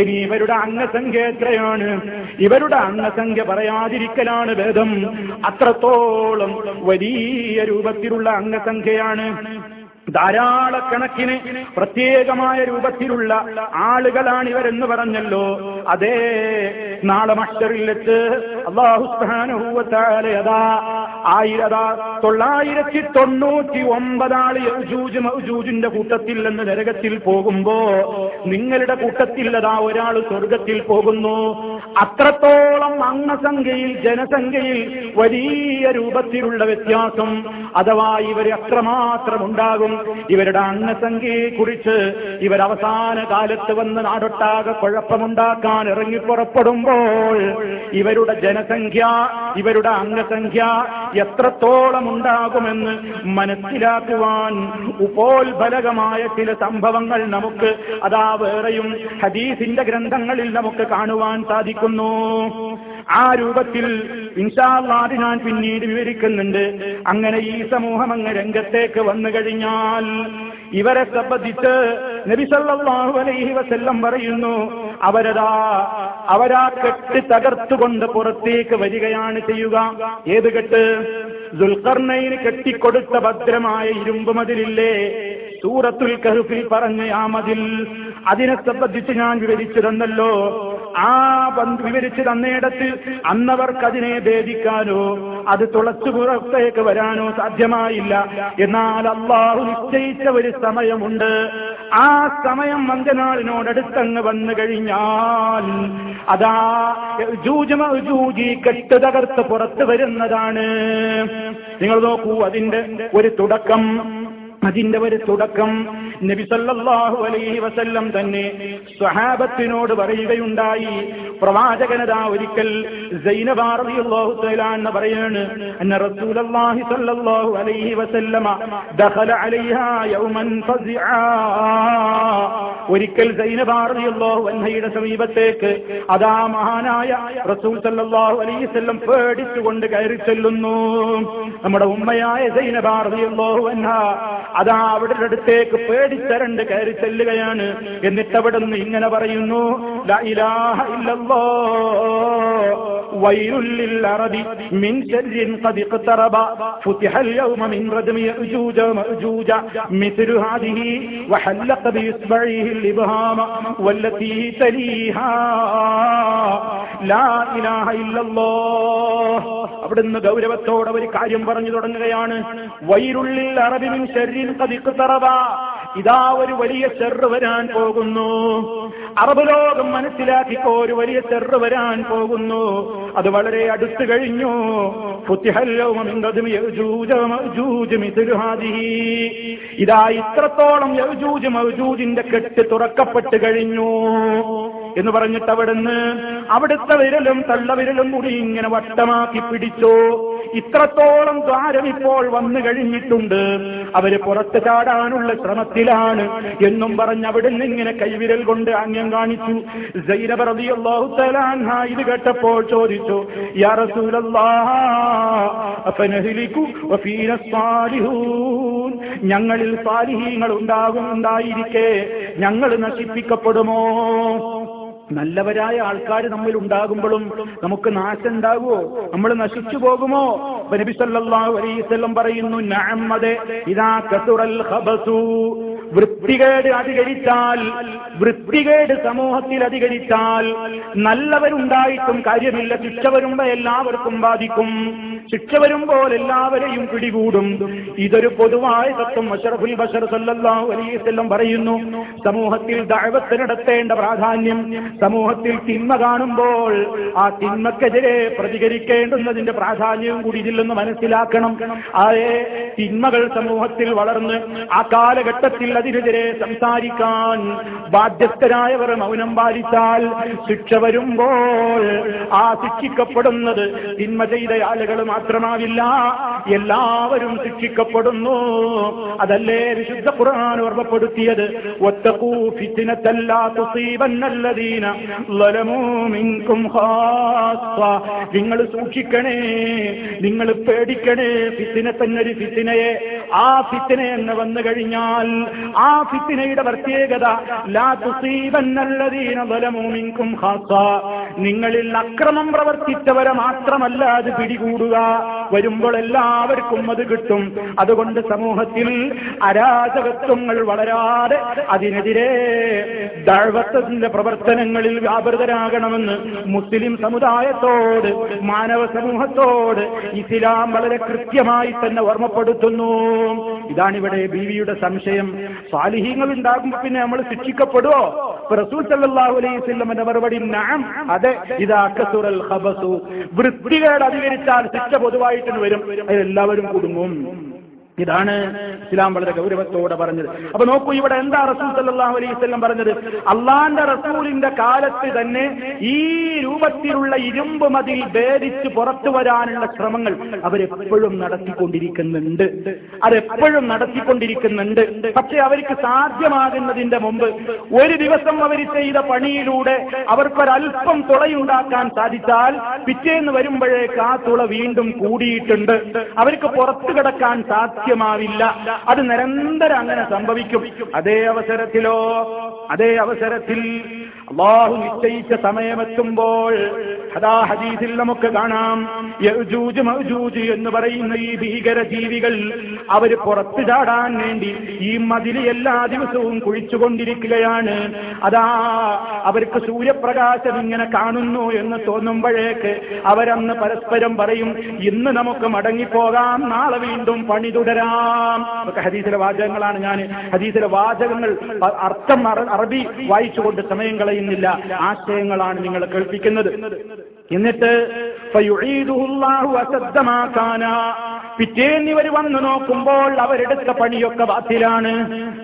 ഇനി ഇവരുടെ അംഗസംഖ്യ എത്രയാണ്? ഇവരുടെ അംഗസംഖ്യ പറയാതിരിക്കലാണ് ഭേദം. അത്രത്തോളം വലിയ രൂപത്തിലുള്ള അംഗസംഖ്യയാണ്. ധാരാളക്കണക്കിന് പ്രത്യേകമായ രൂപത്തിലുള്ള ആളുകളാണ് ഇവരെന്ന് പറഞ്ഞല്ലോ. അതേ നാളെ മഷറിൽ വെച്ച് അള്ളാഹുസ്താനുഭൂവത്താലയതാ ആയിരതാ തൊള്ളായിരത്തി തൊണ്ണൂറ്റി ഒമ്പതാൾ യൗജൂജ് മൗജൂജിന്റെ കൂട്ടത്തിൽ നിന്ന് നരകത്തിൽ പോകുമ്പോ നിങ്ങളുടെ കൂട്ടത്തിൽ അതാ ഒരാൾ സ്വർഗത്തിൽ പോകുന്നു. അത്രത്തോളം അംഗസംഖ്യയിൽ ജനസംഖ്യയിൽ വലിയ രൂപത്തിലുള്ള വ്യത്യാസം. അഥവാ ഇവർ അത്രമാത്രം ഉണ്ടാകും ഇവരുടെ അംഗസംഖ്യയെ കുറിച്ച് ഇവരവസാന കാലത്ത് വന്ന് നാടൊട്ടാകെ കുഴപ്പമുണ്ടാക്കാൻ ഇറങ്ങി പുറപ്പെടുമ്പോൾ ഇവരുടെ ജനസംഖ്യ ഇവരുടെ അംഗസംഖ്യ എത്രത്തോളം ഉണ്ടാകുമെന്ന് മനസ്സിലാക്കുവാൻ ഉപോത്ബലകമായ ചില സംഭവങ്ങൾ നമുക്ക് അതാ വേറെയും ഹദീസിന്റെ ഗ്രന്ഥങ്ങളിൽ നമുക്ക് കാണുവാൻ സാധിക്കുന്നു. ആ രൂപത്തിൽ ഇൻഷാല്ലാത് ഞാൻ പിന്നീട് വിവരിക്കുന്നുണ്ട്. അങ്ങനെ ഈ സമൂഹം അങ്ങ് രംഗത്തേക്ക് വന്നു കഴിഞ്ഞാൽ ഇവരെ സംബന്ധിച്ച് നബി സല്ലല്ലാഹു അലൈഹി വസല്ലം പറയുന്നു അവരതാ അവരാ കെട്ട് തകർത്തുകൊണ്ട് പുറത്തേക്ക് വരികയാണ് ചെയ്യുക. ഏത് കെട്ട്? ദുൽഖർണയിന് കെട്ടിക്കൊടുത്ത ഭദ്രമായ ഇരുമ്പ് മതിലില്ലേ സൂറത്തുൽ കഹുഫിൽ പറഞ്ഞ ആ മതിൽ അതിനെ സംബന്ധിച്ച് ഞാൻ വിവരിച്ചു തന്നല്ലോ ആ വിവരിച്ചു തന്നയിടത്ത് അന്നവർക്ക് അതിനെ ഭേദിക്കാനോ അത് തുളച്ചു പുറത്തേക്ക് വരാനോ സാധ്യമായില്ല. എന്നാൽ അള്ളാഹു നിശ്ചയിച്ച ഒരു സമയമുണ്ട്. ആ സമയം അന്ത്യനാളിനോടടുത്തങ്ങ് വന്നു കഴിഞ്ഞാൽ അതാ ജൂജി കെട്ട് തകർത്ത് പുറത്തു വരുന്നതാണ്. നിങ്ങൾ നോക്കൂ അതിന്റെ ഒരു തുടക്കം. അതിന്റെ ഒരു തുടക്കം നബി സല്ലല്ലാഹു അലൈഹി വസല്ലം തന്നെ സ്വഹാബത്തിനോട് പറയുകയുണ്ടായി. പ്രവാചകനതാ ഒരിക്കൽ ഒരിക്കൽ അൻഹയുടെ സമീപത്തേക്ക് അതാ മഹാനായ റസൂൽ സല്ലാഹു അലൈഹി വസല്ലം പേടിച്ചുകൊണ്ട് കയറി ചെല്ലുന്നു. നമ്മുടെ ഉമ്മയായ സൈനബ റളിയല്ലാഹു അൻഹ അതാ അവിടെ അടുത്തേക്ക് പേടിച്ചരണ്ട് കയറി ചെല്ലുകയാണ്. എന്നിട്ട് അവിടെ നിന്ന് ഇങ്ങനെ പറയുന്നു അവിടുന്ന് ഗൗരവത്തോടെ ഒരു കാര്യം പറഞ്ഞു തുടങ്ങുകയാണ് വൈരുള്ളിൽ അറബിമിൻ ശരീരം قد اقتربا ഇതാ ഒരു വലിയ ചെറു വരാൻ പോകുന്നു. അറബ് ലോകം മനസ്സിലാക്കിക്കോ ഒരു വലിയ ചെറു വരാൻ പോകുന്നു. അത് വളരെ അടുത്തു കഴിഞ്ഞു. ഇതാ ഇത്രത്തോളം യൗജൂജ് മൗജൂജിന്റെ കെട്ട് തുറക്കപ്പെട്ട് കഴിഞ്ഞു. എന്ന് പറഞ്ഞിട്ട് അവിടുന്ന് അവിടുത്തെ വിരലും തള്ളവിരലും കൂടി ഇങ്ങനെ വട്ടമാക്കി പിടിച്ചു. ഇത്രത്തോളം ദ്വാരം ഇപ്പോൾ വന്നു കഴിഞ്ഞിട്ടുണ്ട്. അവർ പുറത്തു ചാടാനുള്ള ശ്രമത്തിലാണ് എന്നും പറഞ്ഞ് നിന്ന് ഇങ്ങനെ കൈവിരൽ കൊണ്ട് ആംഗ്യം കാണിച്ചു. ഇത് കേട്ടപ്പോൾ ചോദിച്ചു യാ ഞങ്ങളിൽ സാലിഹീങ്ങൾ ഉണ്ടാകും ഉണ്ടായിരിക്കെ. ഞങ്ങൾ നശിപ്പിക്കപ്പെടുമോ? നല്ലവരായ ആൾക്കാർ നമ്മിൽ ഉണ്ടാകുമ്പോഴും നമുക്ക് നാശം ഉണ്ടാകുമോ നമ്മൾ നശിച്ചു പോകുമോ? നബി സല്ലല്ലാഹു പറയുന്നു ഇദാ വൃത്തികേട് അധികരിച്ചാൽ വൃത്തികേട് സമൂഹത്തിൽ അധികരിച്ചാൽ നല്ലവരുണ്ടായിട്ടും കാര്യമില്ല. ശിക്ഷ വരുമ്പോ എല്ലാവർക്കും ബാധിക്കും. ശിക്ഷ വരുമ്പോൾ എല്ലാവരെയും പിടികൂടും. ഇതൊരു പൊതുവായ തത്വം അഷറഫുൽ ബഷർ സല്ലല്ലാഹു അലൈഹി പറയുന്നു സമൂഹത്തിൽ ദഅവത്ത് നടത്തേണ്ട പ്രാധാന്യം സമൂഹത്തിൽ തിന്മ കാണുമ്പോൾ ആ തിന്മക്കെതിരെ പ്രതികരിക്കേണ്ടുന്നതിന്റെ പ്രാധാന്യവും കൂടി ഇതില്ലെന്ന് മനസ്സിലാക്കണം. അതേ തിന്മകൾ സമൂഹത്തിൽ വളർന്ന് ആ കാലഘട്ടത്തിൽ അതിനെതിരെ സംസാരിക്കാൻ ബാധ്യസ്ഥരായവർ മൗനം പാലിച്ചാൽ ശിക്ഷ വരുമ്പോൾ ആ ശിക്ഷിക്കപ്പെടുന്നത് തിന്മ ചെയ്ത ആളുകൾ മാത്രമാവില്ല. എല്ലാവരും ശിക്ഷിക്കപ്പെടുന്നു. അതല്ലേ വിശുദ്ധ ഖുർആൻ ഓർമ്മപ്പെടുത്തിയത്? ഒത്തക്കൂ ഫിത്തിനത്തല്ലാ തുസീബന്നല്ലദീന നിങ്ങൾ സൂക്ഷിക്കണേ നിങ്ങൾ പേടിക്കണേ ഫിത്തിനെ തന്നെ ഒരു ഫിത്തിനയെ. ആ ഫിത്തിന എന്ന് വന്നു കഴിഞ്ഞാൽ ആ ഫിത്തിനയുടെ പ്രത്യേകത ലാ തുസീബന്നല്ലദീന ളലമൂ ഹാസ നിങ്ങളിൽ അക്രമം പ്രവർത്തിച്ചവരെ മാത്രമല്ല അത് പിടികൂടുക. വരുമ്പോൾ എല്ലാവർക്കും അത് കിട്ടും. അതുകൊണ്ട് സമൂഹത്തിൽ അരാജകത്വങ്ങൾ വളരാതെ അതിനെതിരെ ദഴവത്വത്തിന്റെ പ്രവർത്തനങ്ങളിൽ വ്യാപൃതരാകണമെന്ന് മുസ്ലിം സമുദായത്തോട് മാനവ സമൂഹത്തോട് ഇസ്ലാം വളരെ കൃത്യമായി തന്നെ ഓർമ്മപ്പെടുത്തുന്നു. ഇതാണിവിടെ ബീവിയുടെ സംശയം. സ്വാലിഹീങ്ങൾ ഉണ്ടാകുമ്പോൾ പിന്നെ നമ്മൾ ശിക്ഷിക്കപ്പെടുവോ? സല്ലല്ലാഹു അലൈഹി വസല്ലമയുടെ മറുപടി നഅം അതെ ഇതാ വൃത്തികേട് അധികരിച്ചാൽ ശിക്ഷ പൊതുവായിട്ട് വരും. അതിലെല്ലാവരും കുടുങ്ങും. ഇതാണ് ഇസ്ലാം വളരെ ഗൗരവത്തോടെ പറഞ്ഞത്. അപ്പൊ നോക്കൂ ഇവിടെ എന്താ റസൂൽ സല്ലല്ലാഹു അലൈഹി വസല്ലം പറഞ്ഞത്? അള്ളാന്റെ റസൂലിന്റെ കാലത്ത് തന്നെ ഈ രൂപത്തിലുള്ള ഇരുമ്പ് മതിൽ ഭേദിച്ച് പുറത്തു വരാനുള്ള ശ്രമങ്ങൾ അവരെപ്പോഴും നടത്തിക്കൊണ്ടിരിക്കുന്നുണ്ട്. അതെപ്പോഴും നടത്തിക്കൊണ്ടിരിക്കുന്നുണ്ട്. പക്ഷെ അവർക്ക് സാധ്യമാകുന്നതിന്റെ മുമ്പ് ഒരു ദിവസം അവർ ചെയ്ത പണിയിലൂടെ അവർക്കൊരൽപ്പം തുളയുണ്ടാക്കാൻ സാധിച്ചാൽ പിറ്റേന്ന് വരുമ്പോഴേക്ക് ആ തുള വീണ്ടും കൂടിയിട്ടുണ്ട്. അവർക്ക് പുറത്തു കിടക്കാൻ സാധ്യമാവില്ല. അത് നിരന്തരം അങ്ങനെ സംഭവിക്കും. അതേ അവസരത്തിലോ അതേ അവസരത്തിൽ അള്ളാഹു നിശ്ചയിച്ച സമയമെത്തുമ്പോൾ അതാ ഹദീസിൽ നമുക്ക് കാണാം. എന്ന് പറയുന്ന ഈ ഭീകര ജീവികൾ അവർ പുറത്തു ചാടാൻ വേണ്ടി ഈ മതിൽ എല്ലാ ദിവസവും കുഴിച്ചുകൊണ്ടിരിക്കുകയാണ്. അതാ അവർക്ക് സൂര്യപ്രകാശം ഇങ്ങനെ കാണുന്നു എന്ന് തോന്നുമ്പോഴേക്ക് അവരന്ന് പരസ്പരം പറയും ഇന്ന് നമുക്ക് മടങ്ങിപ്പോകാം നാളെ വീണ്ടും പണി തുടരാം. ഹദീസിലെ വാചകങ്ങളാണ്. ഞാൻ ഹദീസിലെ വാചകങ്ങൾ അർത്ഥം അറബി വായിച്ചുകൊണ്ട് സമയം കളയുന്നില്ല ആശയങ്ങളാണ് നിങ്ങൾ കേൾപ്പിക്കുന്നത്. എന്നിട്ട് പിറ്റേന്ന് ഇവർ വന്നു നോക്കുമ്പോൾ അവരെടുത്ത പണിയൊക്കെ ബാത്തിലാണ്.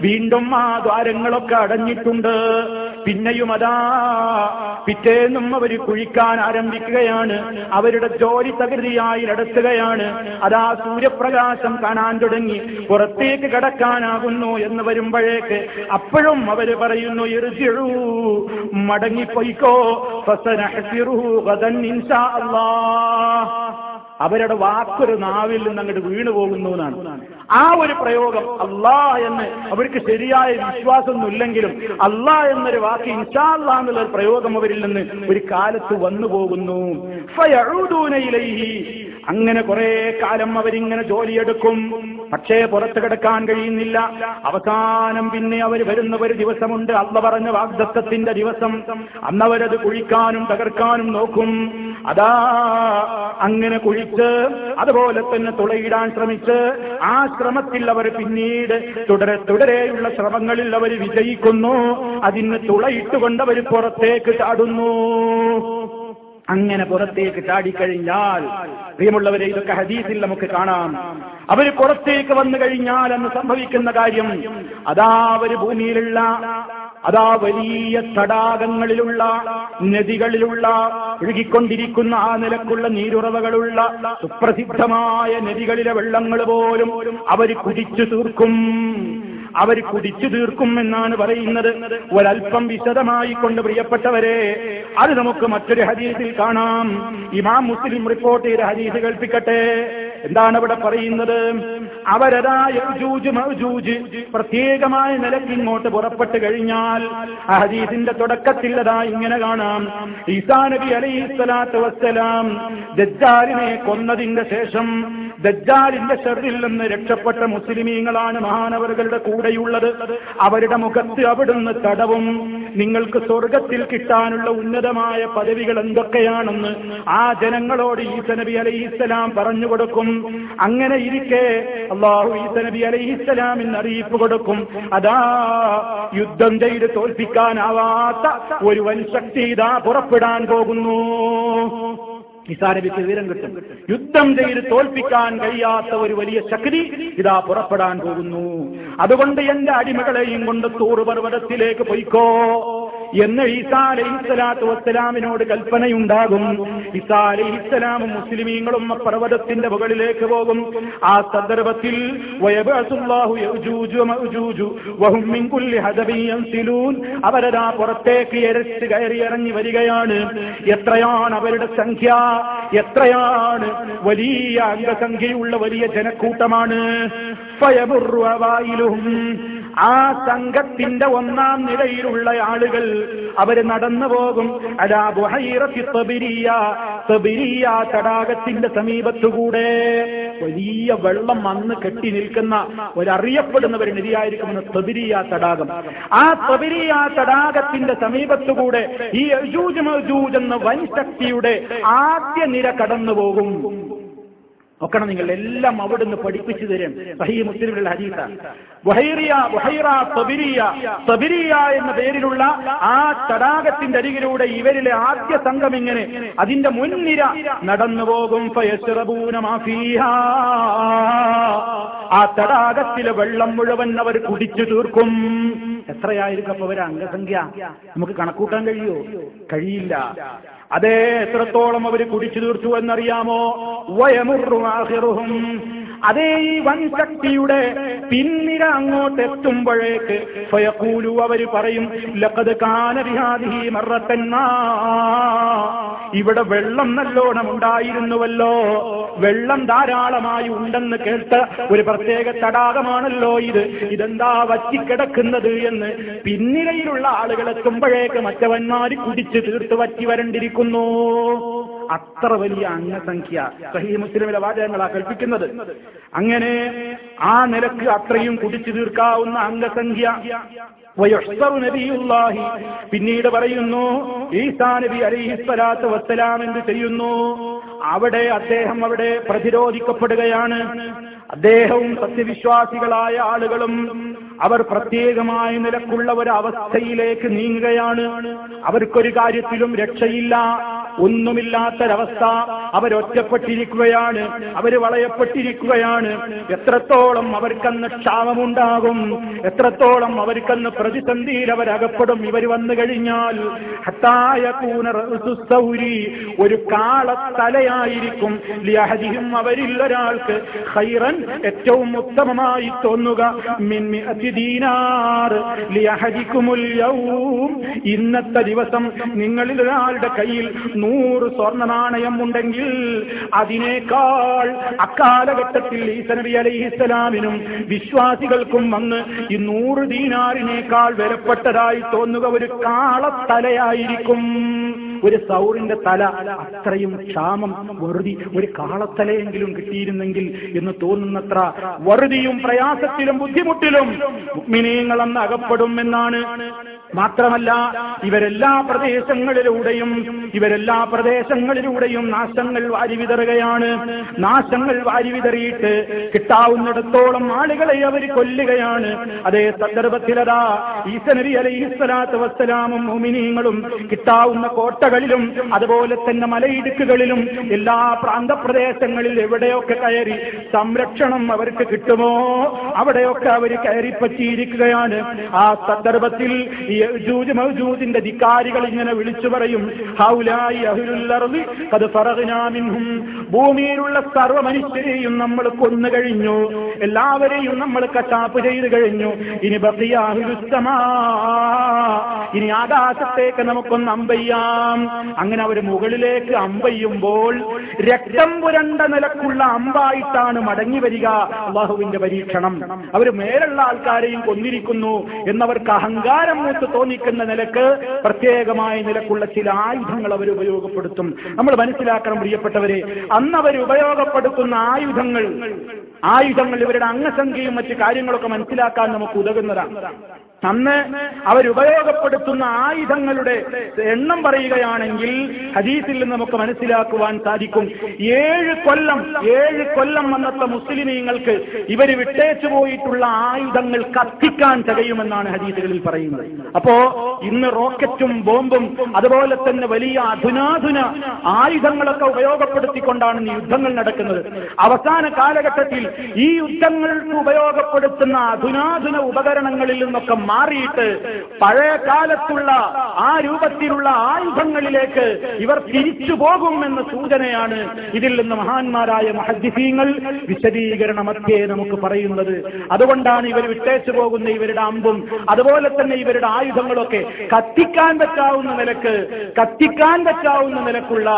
വീണ്ടും ആ ദ്വാരങ്ങളൊക്കെ അടഞ്ഞിട്ടുണ്ട്. പിന്നെയും അതാ പിറ്റേന്നും അവർ കുഴിക്കാൻ ആരംഭിക്കുകയാണ്. അവരുടെ ജോലി തകൃതിയായി നടത്തുകയാണ്. അതാ സൂര്യപ്രകാശം കാണാൻ തുടങ്ങി. പുറത്തേക്ക് കടക്കാനാകുന്നു എന്ന് വരുമ്പോഴേക്ക് അപ്പോഴും അവർ പറയുന്നു ഇർജിഴൂ മടങ്ങിപ്പോയിക്കോ. ഫസനഹ്സിറുഹു ഗദൻ ഇൻഷാ അല്ലാഹ് അവരുടെ വാക്കൊരു നാവിൽ നിന്ന് അങ്ങോട്ട് വീണു പോകുന്നു എന്നാണ്. ആ ഒരു പ്രയോഗം അല്ലാ എന്ന് അവർക്ക് ശരിയായ വിശ്വാസമൊന്നുമില്ലെങ്കിലും അല്ലാ എന്നൊരു വാക്ക് ഇൻഷാ അല്ലാ എന്നുള്ള പ്രയോഗം അവരിൽ നിന്ന് ഒരു കാലത്ത് വന്നു പോകുന്നു. അങ്ങനെ കുറെ കാലം അവരിങ്ങനെ ജോലിയെടുക്കും. പക്ഷേ പുറത്തു കിടക്കാൻ കഴിയുന്നില്ല. അവസാനം പിന്നെ അവർ വരുന്ന ഒരു ദിവസമുണ്ട്. അല്ല പറഞ്ഞ വാഗ്ദത്തത്തിന്റെ ദിവസം. അന്നവരത് കുഴിക്കാനും തകർക്കാനും നോക്കും. അതാ അങ്ങനെ കുഴിച്ച് അതുപോലെ തന്നെ തുളയിടാൻ ശ്രമിച്ച് ആ ശ്രമത്തിൽ അവർ പിന്നീട് തുടരെ തുടരെയുള്ള ശ്രമങ്ങളിൽ അവർ വിജയിക്കുന്നു. അതിന് തുളയിട്ടുകൊണ്ട് അവർ പുറത്തേക്ക് ചാടുന്നു. അങ്ങനെ പുറത്തേക്ക് ചാടിക്കഴിഞ്ഞാൽ പ്രിയമുള്ളവരെ ഇതൊക്കെ ഹദീസിൽ നമുക്ക് കാണാം. അവർ പുറത്തേക്ക് വന്നു കഴിഞ്ഞാൽ എന്ന് സംഭവിക്കുന്ന കാര്യം അതാ ഒരു ഭൂമിയിലുള്ള അതാ വലിയ തടാകങ്ങളിലുള്ള നദികളിലുള്ള ഒഴുകിക്കൊണ്ടിരിക്കുന്ന ആ നിലക്കുള്ള നീരുറവകളുള്ള സുപ്രസിദ്ധമായ നദികളിലെ വെള്ളങ്ങൾ പോലും അവർ കുടിച്ചു തീർക്കും. അവർ കുടിച്ചു തീർക്കും എന്നാണ് പറയുന്നത്. ഒരൽപ്പം വിശദമായി കൊണ്ട് പ്രിയപ്പെട്ടവരെ അത് നമുക്ക് മറ്റൊരു ഹദീസിൽ കാണാം. ഇമാം മുസ്ലിം റിപ്പോർട്ട് ചെയ്ത ഹദീസ് കേൾപ്പിക്കട്ടെ. എന്താണ് ഇവിടെ പറയുന്നത്? അവരതാ യജൂജ് മൗജൂജ് പ്രത്യേകമായ നിലയ്ക്ക് ഇങ്ങോട്ട് പുറപ്പെട്ടു കഴിഞ്ഞാൽ അഹദീസിന്റെ ഹദീസിന്റെ തുടക്കത്തിൽ അതാ ഇങ്ങനെ കാണാം. ഈസാ നബി അലൈഹി സ്വലാത്തു വസ്സലാം ദജ്ജാലിനെ കൊന്നതിന്റെ ശേഷം ദജ്ജാലിന്റെ ഷെറിൽ നിന്ന് രക്ഷപ്പെട്ട മുസ്ലിമീങ്ങളാണ് മഹാനവറുകളുടെ കൂടെയുള്ളത്. അവരുടെ മുഖത്ത് അവിടുന്ന് തടവും നിങ്ങൾക്ക് സ്വർഗത്തിൽ കിട്ടാനുള്ള ഉന്നതമായ പദവികൾ എന്തൊക്കെയാണെന്ന് ആ ജനങ്ങളോട് ഈസ നബി അലൈഹിസ്സലാം പറഞ്ഞു കൊടുക്കും. അങ്ങനെ ഇരിക്കെ അള്ളാഹു ഈസ നബി അലൈഹിസ്സലാമിന് അറിയിപ്പ് കൊടുക്കും. അതാ യുദ്ധം ചെയ്ത് തോൽപ്പിക്കാനാവാത്ത ഒരു വൻ ശക്തി ഇതാ പുറപ്പെടാൻ പോകുന്നു. നിസാരബിക്ക് വിവരം കിട്ടും. യുദ്ധം ചെയ്ത് തോൽപ്പിക്കാൻ കഴിയാത്ത ഒരു വലിയ ശക്തി ഇതാ പുറപ്പെടാൻ പോകുന്നു. അതുകൊണ്ട് എന്റെ അടിമകളെയും കൊണ്ട് തൂറ് പർവതത്തിലേക്ക് പൊയ്ക്കോ. എന്ന് ഈസാ അലൈഹി സ്വലാത്തു വസ്സലാമിനോട് കൽപ്പനയുണ്ടാകും. ഈസാ അലൈഹി സ്വലാമും മുസ്ലിമീങ്ങളും പർവതത്തിന്റെ മുകളിലേക്ക് പോകും. ആ സന്ദർഭത്തിൽ അവരതാ പുറത്തേക്ക് എരച്ച് കയറി ഇറങ്ങി വരികയാണ്. എത്രയാണ് അവരുടെ സംഖ്യ? എത്രയാണ്? വലിയ അംഗസംഖ്യയുള്ള വലിയ ജനക്കൂട്ടമാണ്. ആ സംഘത്തിന്റെ ഒന്നാം നിലയിലുള്ള ആളുകൾ അവർ നടന്നു പോകും. ബുഹൈറത്തി തടാകത്തിന്റെ സമീപത്തുകൂടെ വലിയ വെള്ളം വന്ന് കെട്ടി നിൽക്കുന്ന ഒരറിയപ്പെടുന്ന ഒരു നിധിയായിരിക്കുമെന്ന് തബിരിയ തടാകം. ആ തബിരിയ തടാകത്തിന്റെ സമീപത്തുകൂടെ ഈ എന്ന വൻശക്തിയുടെ ആദ്യ നിര കടന്നു പോകും നോക്കണം നിങ്ങൾ എല്ലാം അവിടുന്ന് പഠിപ്പിച്ചു തരും. സഹീ മുസ്ലിമിലുള്ള ഹരീത ബുഹൈറിയ ബുഹൈറ സബിരിയ സബിരിയ എന്ന പേരിലുള്ള ആ തടാകത്തിന്റെ അരികിലൂടെ ഇവരിലെ ആദ്യ സംഘം ഇങ്ങനെ അതിന്റെ മുൻനിര നടന്നു പോകും. ആ തടാകത്തിലെ വെള്ളം മുഴുവൻ അവർ കുടിച്ചു തീർക്കും. എത്രയായിരിക്കും അപ്പൊ അവരെ അംഗസംഖ്യ? നമുക്ക് കണക്കൂട്ടാൻ കഴിയോ? കഴിയില്ല. അതേ എത്രത്തോളം അവർ കുടിച്ചു തീർത്തു എന്നറിയാമോ? വയമുറും അതേ ഈ വൻശക്തിയുടെ പിന്നിര അങ്ങോട്ട് എത്തുമ്പോഴേക്ക് അവർ പറയും ലക്കത് കാനവിഹാദി മറത്തന്നാ ഇവിടെ വെള്ളം നല്ലോണം ഉണ്ടായിരുന്നുവല്ലോ. വെള്ളം ധാരാളമായി ഉണ്ടെന്ന് കേട്ട് ഒരു പ്രത്യേക തടാകമാണല്ലോ ഇത്. ഇതെന്താ വറ്റിക്കിടക്കുന്നത് എന്ന് പിന്നിരയിലുള്ള ആളുകൾ എത്തുമ്പോഴേക്ക് മറ്റവന്മാര് കുടിച്ച് തീർത്ത് വറ്റി വരണ്ടിരിക്കുന്നു. അത്ര വലിയ അംഗസംഖ്യ സഹി മുസ്ലിമിലെ വാചകങ്ങളാ കൽപ്പിക്കുന്നത് അങ്ങനെ ആ നിലയ്ക്ക് അത്രയും കുടിച്ചു തീർക്കാവുന്ന അംഗസംഖ്യ. പിന്നീട് പറയുന്നു ഈസാ നബി അലിഹിസ്വലാത്ത് വസ്സലാം എന്ന് ചെയ്യുന്നു? അവിടെ അദ്ദേഹം അവിടെ പ്രതിരോധിക്കപ്പെടുകയാണ്. അദ്ദേഹവും സത്യവിശ്വാസികളായ ആളുകളും അവർ പ്രത്യേകമായ നിലക്കുള്ള ഒരു അവസ്ഥയിലേക്ക് നീങ്ങുകയാണ്. അവർക്കൊരു കാര്യത്തിലും രക്ഷയില്ല. ഒന്നുമില്ലാത്തൊരവസ്ഥ. അവരൊറ്റപ്പെട്ടിരിക്കുകയാണ് അവർ വളയപ്പെട്ടിരിക്കുകയാണ്. എത്രത്തോളം അവർക്കന്ന് ക്ഷാമമുണ്ടാകും. എത്രത്തോളം അവർക്കന്ന് പ്രതിസന്ധിയിൽ അവരകപ്പെടും ഇവർ വന്നു കഴിഞ്ഞാൽ ഹത്തായ കൂന റഅ്സുസ്സൗരി, ഒരു കാളത്തലയായിരിക്കും. അവരിൽ ഒരാൾക്ക് ഖൈറൻ ഏറ്റവും ഉത്തമമായി തോന്നുക. യൗം. ഇന്നത്തെ ദിവസം നിങ്ങളിൽ ഒരാളുടെ കയ്യിൽ നൂറ് സ്വർണ നാണയം ഉണ്ടെങ്കിൽ അതിനേക്കാൾ അക്കാലഘട്ടത്തിൽ ഈസനബി അലൈഹിസ്സലാമിനും വിശ്വാസികൾക്കും വന്ന് ഈ നൂറ് ദീനാറിനേക്കാൾ വിലപ്പെട്ടതായി തോന്നുക ഒരു കാളത്തലയായിരിക്കും. ഒരു സൗറിന്റെ തല അത്രയും ക്ഷാമം വെറുതി ഒരു കാളത്തലയെങ്കിലും കിട്ടിയിരുന്നെങ്കിൽ എന്ന് തോന്നുന്നത്ര വറുതിയും പ്രയാസത്തിലും ബുദ്ധിമുട്ടിലും മുഗ്മിനീങ്ങൾ അന്ന് അകപ്പെടും എന്നാണ് മാത്രമല്ല ഇവരെല്ലാ പ്രദേശങ്ങളിലൂടെയും ഇവരെല്ലാ പ്രദേശങ്ങളിലൂടെയും നാശങ്ങൾ വാരിവിതറുകയാണ്. നാശങ്ങൾ വാരിവിതറിയിട്ട് കിട്ടാവുന്നിടത്തോളം ആളുകളെ അവർ കൊല്ലുകയാണ്. അതേ സന്ദർഭത്തിലതാ ഈസനബി അലൈഹിസ്സലാത്തു വസ്സലാമും മുമിനീങ്ങളും കിട്ടാവുന്ന കോട്ടകളിലും അതുപോലെ തന്നെ മലയിടുക്കുകളിലും എല്ലാ പ്രാന്തപ്രദേശങ്ങളിൽ എവിടെയൊക്കെ കയറി സംരക്ഷണം അവർക്ക് കിട്ടുമോ? അവിടെയൊക്കെ അവർ കയറിപ്പറ്റിയിരിക്കുകയാണ്. ആ സന്ദർഭത്തിൽ യജൂജ് ധിക്കാരികൾ ഇങ്ങനെ വിളിച്ചു പറയും ഭൂമിയിലുള്ള സർവ മനുഷ്യരെയും നമ്മൾ കൊന്നു കഴിഞ്ഞു. എല്ലാവരെയും നമ്മൾ കശാപ്പ് ചെയ്തു കഴിഞ്ഞു. ഇനി ബസിയാഹുരുത്തമാ ഇനി ആകാശത്തേക്ക് നമുക്കൊന്ന് അമ്പയ്യാം. അങ്ങനെ അവർ മുകളിലേക്ക് അമ്പയ്യുമ്പോൾ രക്തം പുരണ്ട നിലക്കുള്ള അമ്പായിട്ടാണ് മടങ്ങി വരിക അള്ളാഹുവിന്റെ പരീക്ഷണം. അവർ മേലുള്ള ആൾക്കാരെയും കൊന്നിരിക്കുന്നു എന്നവർക്ക് അഹങ്കാരം മൂത്ത് തോന്നിക്കുന്ന നിലയ്ക്ക് പ്രത്യേകമായ നിലക്കുള്ള ചില ആയുധങ്ങൾ അവർ ഉപയോഗപ്പെടുത്തും. നമ്മൾ മനസ്സിലാക്കണം പ്രിയപ്പെട്ടവരെ അന്ന് അവർ ഉപയോഗപ്പെടുത്തുന്ന ആയുധങ്ങൾ ആയുധങ്ങൾ ഇവരുടെ അംഗസംഖ്യയും മറ്റു കാര്യങ്ങളൊക്കെ മനസ്സിലാക്കാൻ നമുക്ക് ഉതകുന്നതാണ് അന്ന് അവരുപയോഗപ്പെടുത്തുന്ന ആയുധങ്ങളുടെ എണ്ണം പറയുകയാണെങ്കിൽ ഹദീസിൽ നിന്ന് നമുക്ക് മനസ്സിലാക്കുവാൻ സാധിക്കും. ഏഴ് കൊല്ലം ഏഴ് കൊല്ലം അന്നത്തെ മുസ്ലിമീങ്ങൾക്ക് ഇവർ വിട്ടേച്ചു പോയിട്ടുള്ള ആയുധങ്ങൾ കത്തിക്കാൻ തികയുമെന്നാണ് ഹദീസുകളിൽ പറയുന്നത്. അപ്പോ ഇന്ന് റോക്കറ്റും ബോംബും അതുപോലെ തന്നെ വലിയ അധുനാധുന ആയുധങ്ങളൊക്കെ ഉപയോഗപ്പെടുത്തിക്കൊണ്ടാണ് ഈ യുദ്ധങ്ങൾ നടക്കുന്നത്. അവസാന കാലഘട്ടത്തിൽ ഈ യുദ്ധങ്ങൾക്ക് ഉപയോഗപ്പെടുത്തുന്ന അധുനാധുന ഉപകരണങ്ങളിൽ നിന്നൊക്കെ മാറിയിട്ട് പഴയ കാലത്തുള്ള ആ രൂപത്തിലുള്ള ആയുധങ്ങളിലേക്ക് ഇവർ തിരിച്ചു പോകും എന്ന സൂചനയാണ് ഇതിൽ നിന്ന് മഹാന്മാരായ മഹദ്ദിസീങ്ങൾ വിശദീകരണമൊക്കെ നമുക്ക് പറയുന്നത്. അതുകൊണ്ടാണ് ഇവർ വിട്ടേച്ചു പോകുന്ന ഇവരുടെ അമ്പും അതുപോലെ തന്നെ ഇവരുടെ ആയുധങ്ങളൊക്കെ കത്തിക്കാൻ പറ്റാവുന്ന നിലയ്ക്ക് കത്തിക്കാൻ പറ്റാവുന്ന നിലക്കുള്ള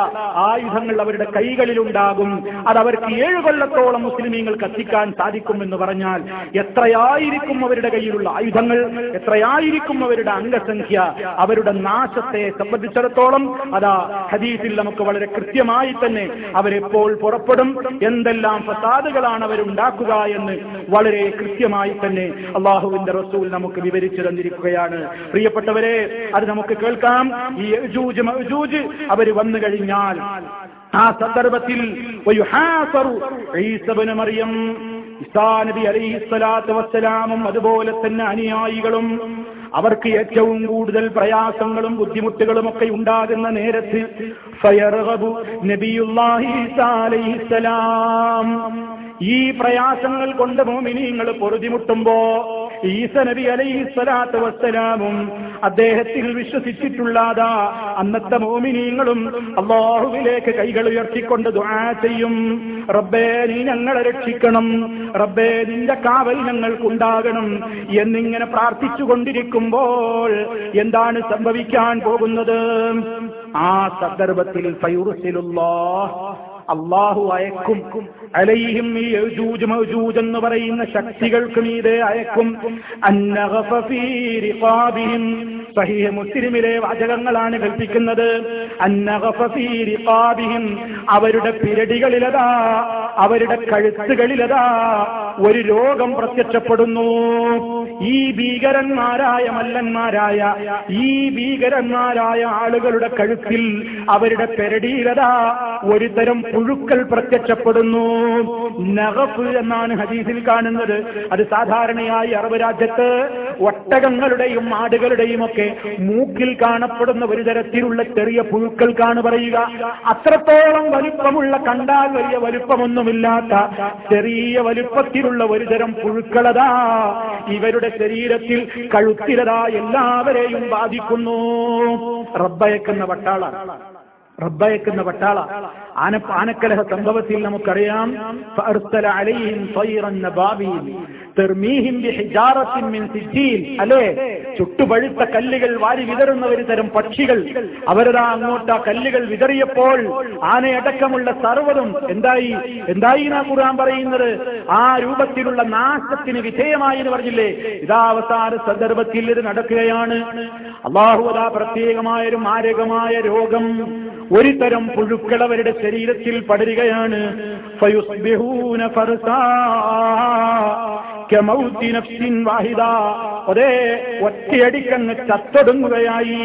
ആയുധങ്ങൾ അവരുടെ കൈകളിലുണ്ടാകും. അത് അവർക്ക് ഏഴ് കൊല്ലത്തോളം മുസ്ലിമീങ്ങൾ കത്തിക്കാൻ സാധിക്കുമെന്ന് പറഞ്ഞാൽ എത്രയായിരിക്കും അവരുടെ കയ്യിലുള്ള ആയുധങ്ങൾ എത്രയായിരിക്കും അവരുടെ അംഗസംഖ്യ അവരുടെ നാശത്തെ സംബന്ധിച്ചിടത്തോളം അതാ ഹദീസിൽ നമുക്ക് വളരെ കൃത്യമായി തന്നെ അവരെപ്പോൾ പുറപ്പെടും എന്തെല്ലാം ഫസാദുകളാണ് അവരുണ്ടാക്കുക എന്ന് വളരെ കൃത്യമായി തന്നെ അള്ളാഹുവിന്റെ റസൂൽ നമുക്ക് വിവരിച്ചു തന്നിരിക്കുകയാണ്. പ്രിയപ്പെട്ടവരെ അത് നമുക്ക് കേൾക്കാം. ഈ അവർ വന്നു കഴിഞ്ഞാൽ ആ സന്ദർഭത്തിൽ മറിയം ഇസാ നബി അലൈഹിസ്സലാത്തു വസ്സലാമും അതുപോലെ തന്നെ അനുയായികളും അവർക്ക് ഏറ്റവും കൂടുതൽ പ്രയാസങ്ങളും ബുദ്ധിമുട്ടുകളും ഒക്കെ ഉണ്ടാകുന്ന നേരത്ത് ഈ പ്രയാസങ്ങൾ കൊണ്ട് മോമിനിങ്ങൾ പൊറുതിമുട്ടുമ്പോ ഈസ നബി അലൈഹി സ്വലാത്ത് വസ്സലാമും അദ്ദേഹത്തിൽ വിശ്വസിച്ചിട്ടുള്ളതാ. അന്നത്തെ മോമിനിങ്ങളും അള്ളാഹുവിലേക്ക് കൈകൾ ഉയർത്തിക്കൊണ്ട് ദുആ ചെയ്യും. റബ്ബേ നീ ഞങ്ങളെ രക്ഷിക്കണം. റബ്ബേ നിന്റെ കാവൽ ഞങ്ങൾക്കുണ്ടാകണം എന്നിങ്ങനെ പ്രാർത്ഥിച്ചു കൊണ്ടിരിക്കുമ്പോൾ എന്താണ് സംഭവിക്കാൻ പോകുന്നത്? ആ സന്ദർഭത്തിൽ അള്ളാഹു അയക്കും അലൈഹിം ഈ മൗജൂജ് എന്ന് പറയുന്ന ശക്തികൾക്ക് മീതെ അയക്കും. സഹീഹ് മുസ്ലിമിലെ വാചകങ്ങളാണ് കൽപ്പിക്കുന്നത് അവരുടെ പിരടികളിലതാ അവരുടെ കഴുത്തുകളിലതാ ഒരു രോഗം പ്രത്യക്ഷപ്പെടുന്നു. ഈ ഭീകരന്മാരായ മല്ലന്മാരായ ഈ ഭീകരന്മാരായ ആളുകളുടെ കഴുത്തിൽ അവരുടെ പെരടിയിലതാ ഒരു തരം പുഴുക്കൾ പ്രത്യക്ഷപ്പെടുന്നു. നഗഫ് എന്നാണ് ഹദീസിൽ കാണുന്നത്. അത് സാധാരണയായി അറബ് രാജ്യത്ത് ഒട്ടകങ്ങളുടെയും ആടുകളുടെയും ഒക്കെ മൂക്കിൽ കാണപ്പെടുന്ന ഒരു തരത്തിലുള്ള ചെറിയ പുഴുക്കൾക്കാണ് പറയുക. അത്രത്തോളം വലുപ്പമുള്ള കണ്ടാൽ വലിയ വലുപ്പമൊന്നുമില്ലാത്ത ചെറിയ വലുപ്പത്തിലുള്ള ഒരു തരം പുഴുക്കളതാ. ഇവരുടെ ശരീരത്തിൽ കഴുത്തിലതാ എല്ലാവരെയും ബാധിക്കുന്നു. റബ്ബയക്കുന്ന പട്ടാളാണ് റബ്ബയക്കുന്ന പട്ടാള ആന ആനക്കലഹ സംഭവത്തിൽ നമുക്കറിയാം. അല്ലേ? ചുട്ടുപഴുത്ത കല്ലുകൾ വാരി വിതറുന്ന ഒരു തരം പക്ഷികൾ. അവരതാ അങ്ങോട്ട് ആ കല്ലുകൾ വിതറിയപ്പോൾ ആനയടക്കമുള്ള സർവതും എന്തായി? എന്തായി നാ ഖുർആൻ പറയുന്നത്? ആ രൂപത്തിലുള്ള നാശത്തിന് വിധേയമായി എന്ന് പറഞ്ഞില്ലേ? ഇതാ അവസാന സന്ദർഭത്തിൽ ഇത് നടക്കുകയാണ്. അള്ളാഹു അതാ പ്രത്യേകമായ ഒരു മാരകമായ രോഗം ഒരു തരം പുഴുക്കൾ അവരുടെ ശരീരത്തിൽ പടരുകയാണ്. വാഹിദ. ഒരേ ഒറ്റയടിക്കങ്ങ് ചത്തൊടുങ്ങുകയായി.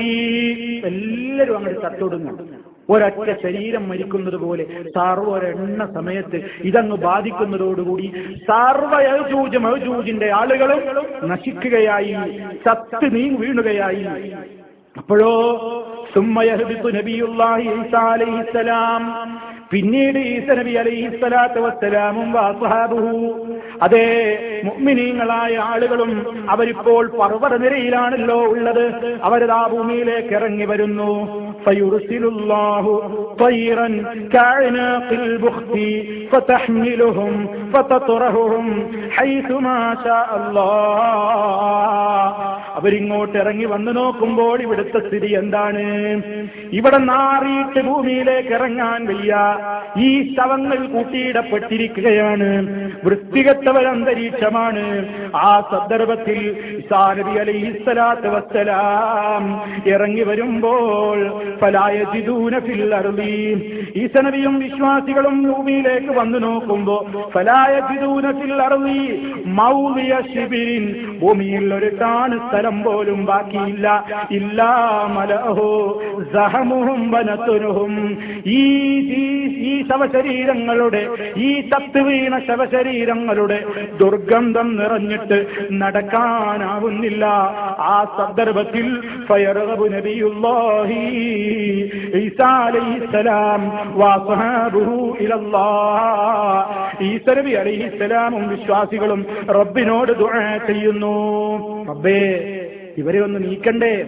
എല്ലാവരും അങ്ങോട്ട് ചത്തൊടുങ്ങും. ഒരൊറ്റ ശരീരം മരിക്കുന്നത് പോലെ സർവരെണ്ണ സമയത്ത് ഇതങ്ങ് ബാധിക്കുന്നതോടുകൂടി സർവയൂജ മഹജൂജിന്റെ ആളുകളും നശിക്കുകയായി ചത്ത് നീ വീണുകയായി. അപ്പോഴോ സുമ്മയഹബിത്തു നബിയുല്ലാഹി പിന്നീട് ഈസ നബി അലൈഹിസ്സലാത്തു വസ്സലാമും വാസുഹാബുഹു. അതേ മുഗ്മിനീങ്ങളായ ആളുകളും അവരിപ്പോൾ പർവത നിരയിലാണല്ലോ ഉള്ളത്. അവരതാ ഭൂമിയിലേക്ക് ഇറങ്ങി വരുന്നു അവരിങ്ങോട്ട് ഇറങ്ങി വന്നു നോക്കുമ്പോൾ ഇവിടുത്തെ സ്ഥിതി എന്താണ്? ഇവിടെ നാറിയിട്ട് ഭൂമിയിലേക്ക് ഇറങ്ങാൻ വയ്യ. ഈ ശവങ്ങൾ കൂട്ടിയിടപ്പെട്ടിരിക്കുകയാണ്. വൃത്തികെട്ട വൃത്തികെട്ടവർ അന്തരീക്ഷമാണ് ആ സന്ദർഭത്തിൽ വസ്സലാം ഇറങ്ങി വരുമ്പോൾ ഈസനവിയും വിശ്വാസികളും ഭൂമിയിലേക്ക് വന്നു നോക്കുമ്പോ ഫലായ ഫിൽ അറുതി മൗലിയ ശിബിരിൻ. ഭൂമിയിൽ ഒരു താണ് സ്ഥലം പോലും ബാക്കിയില്ല. ഇല്ലാ മലഹോ സഹമുഹും വനത്തുനുഹും. ഈ ശവശരീരങ്ങളുടെ ഈ തത്ത് വീണ ശവശരീരങ്ങളുടെ ദുർഗന്ധം നിറഞ്ഞിട്ട് നടക്കാനാവുന്നില്ല. ആ സന്ദർഭത്തിൽ ഫയറബു ഈസാ വിശ്വാസികളും റബ്ബിനോട് ദുആ ചെയ്യുന്നു. റബ്ബേ ഇവരെ ഒന്ന് നീക്കണ്ടേ?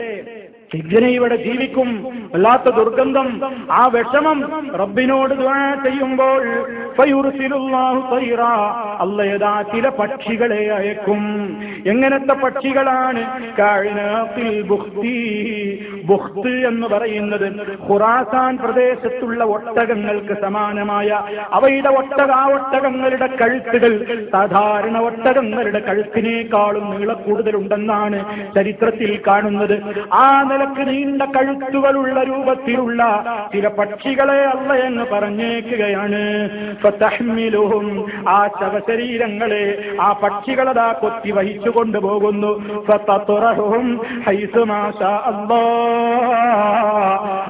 എങ്ങനെ ഇവിടെ ജീവിക്കും. വല്ലാത്ത ദുർഗന്ധം. ആ വിഷമം റബ്ബിനോട് ചെയ്യുമ്പോൾ അല്ലയതാ ചില പക്ഷികളെ അയക്കും. എങ്ങനത്തെ പക്ഷികളാണ്? എന്ന് പറയുന്നത് ഖുറാസാൻ പ്രദേശത്തുള്ള ഒട്ടകങ്ങൾക്ക് സമാനമായ അവയുടെ ഒട്ടക ആ ഒട്ടകങ്ങളുടെ കഴുത്തുകൾ സാധാരണ ഒട്ടകങ്ങളുടെ കഴുത്തിനേക്കാളും നീളക്കൂടുതലുണ്ടെന്നാണ് ചരിത്രത്തിൽ കാണുന്നത്. ആ നിലയ്ക്ക് നീണ്ട കഴുത്തുകളുള്ള രൂപത്തിലുള്ള ചില പക്ഷികളെ അല്ല എന്ന് പറഞ്ഞേക്കുകയാണ്. ഫതഹ്മിലുഹും ആ ശവശരീരങ്ങളെ ആ പക്ഷികളതാ കൊത്തി വഹിച്ചു കൊണ്ടുപോകുന്നു. ഫതത്റഹും ഹൈസു മാ ശാ അല്ലാഹ്.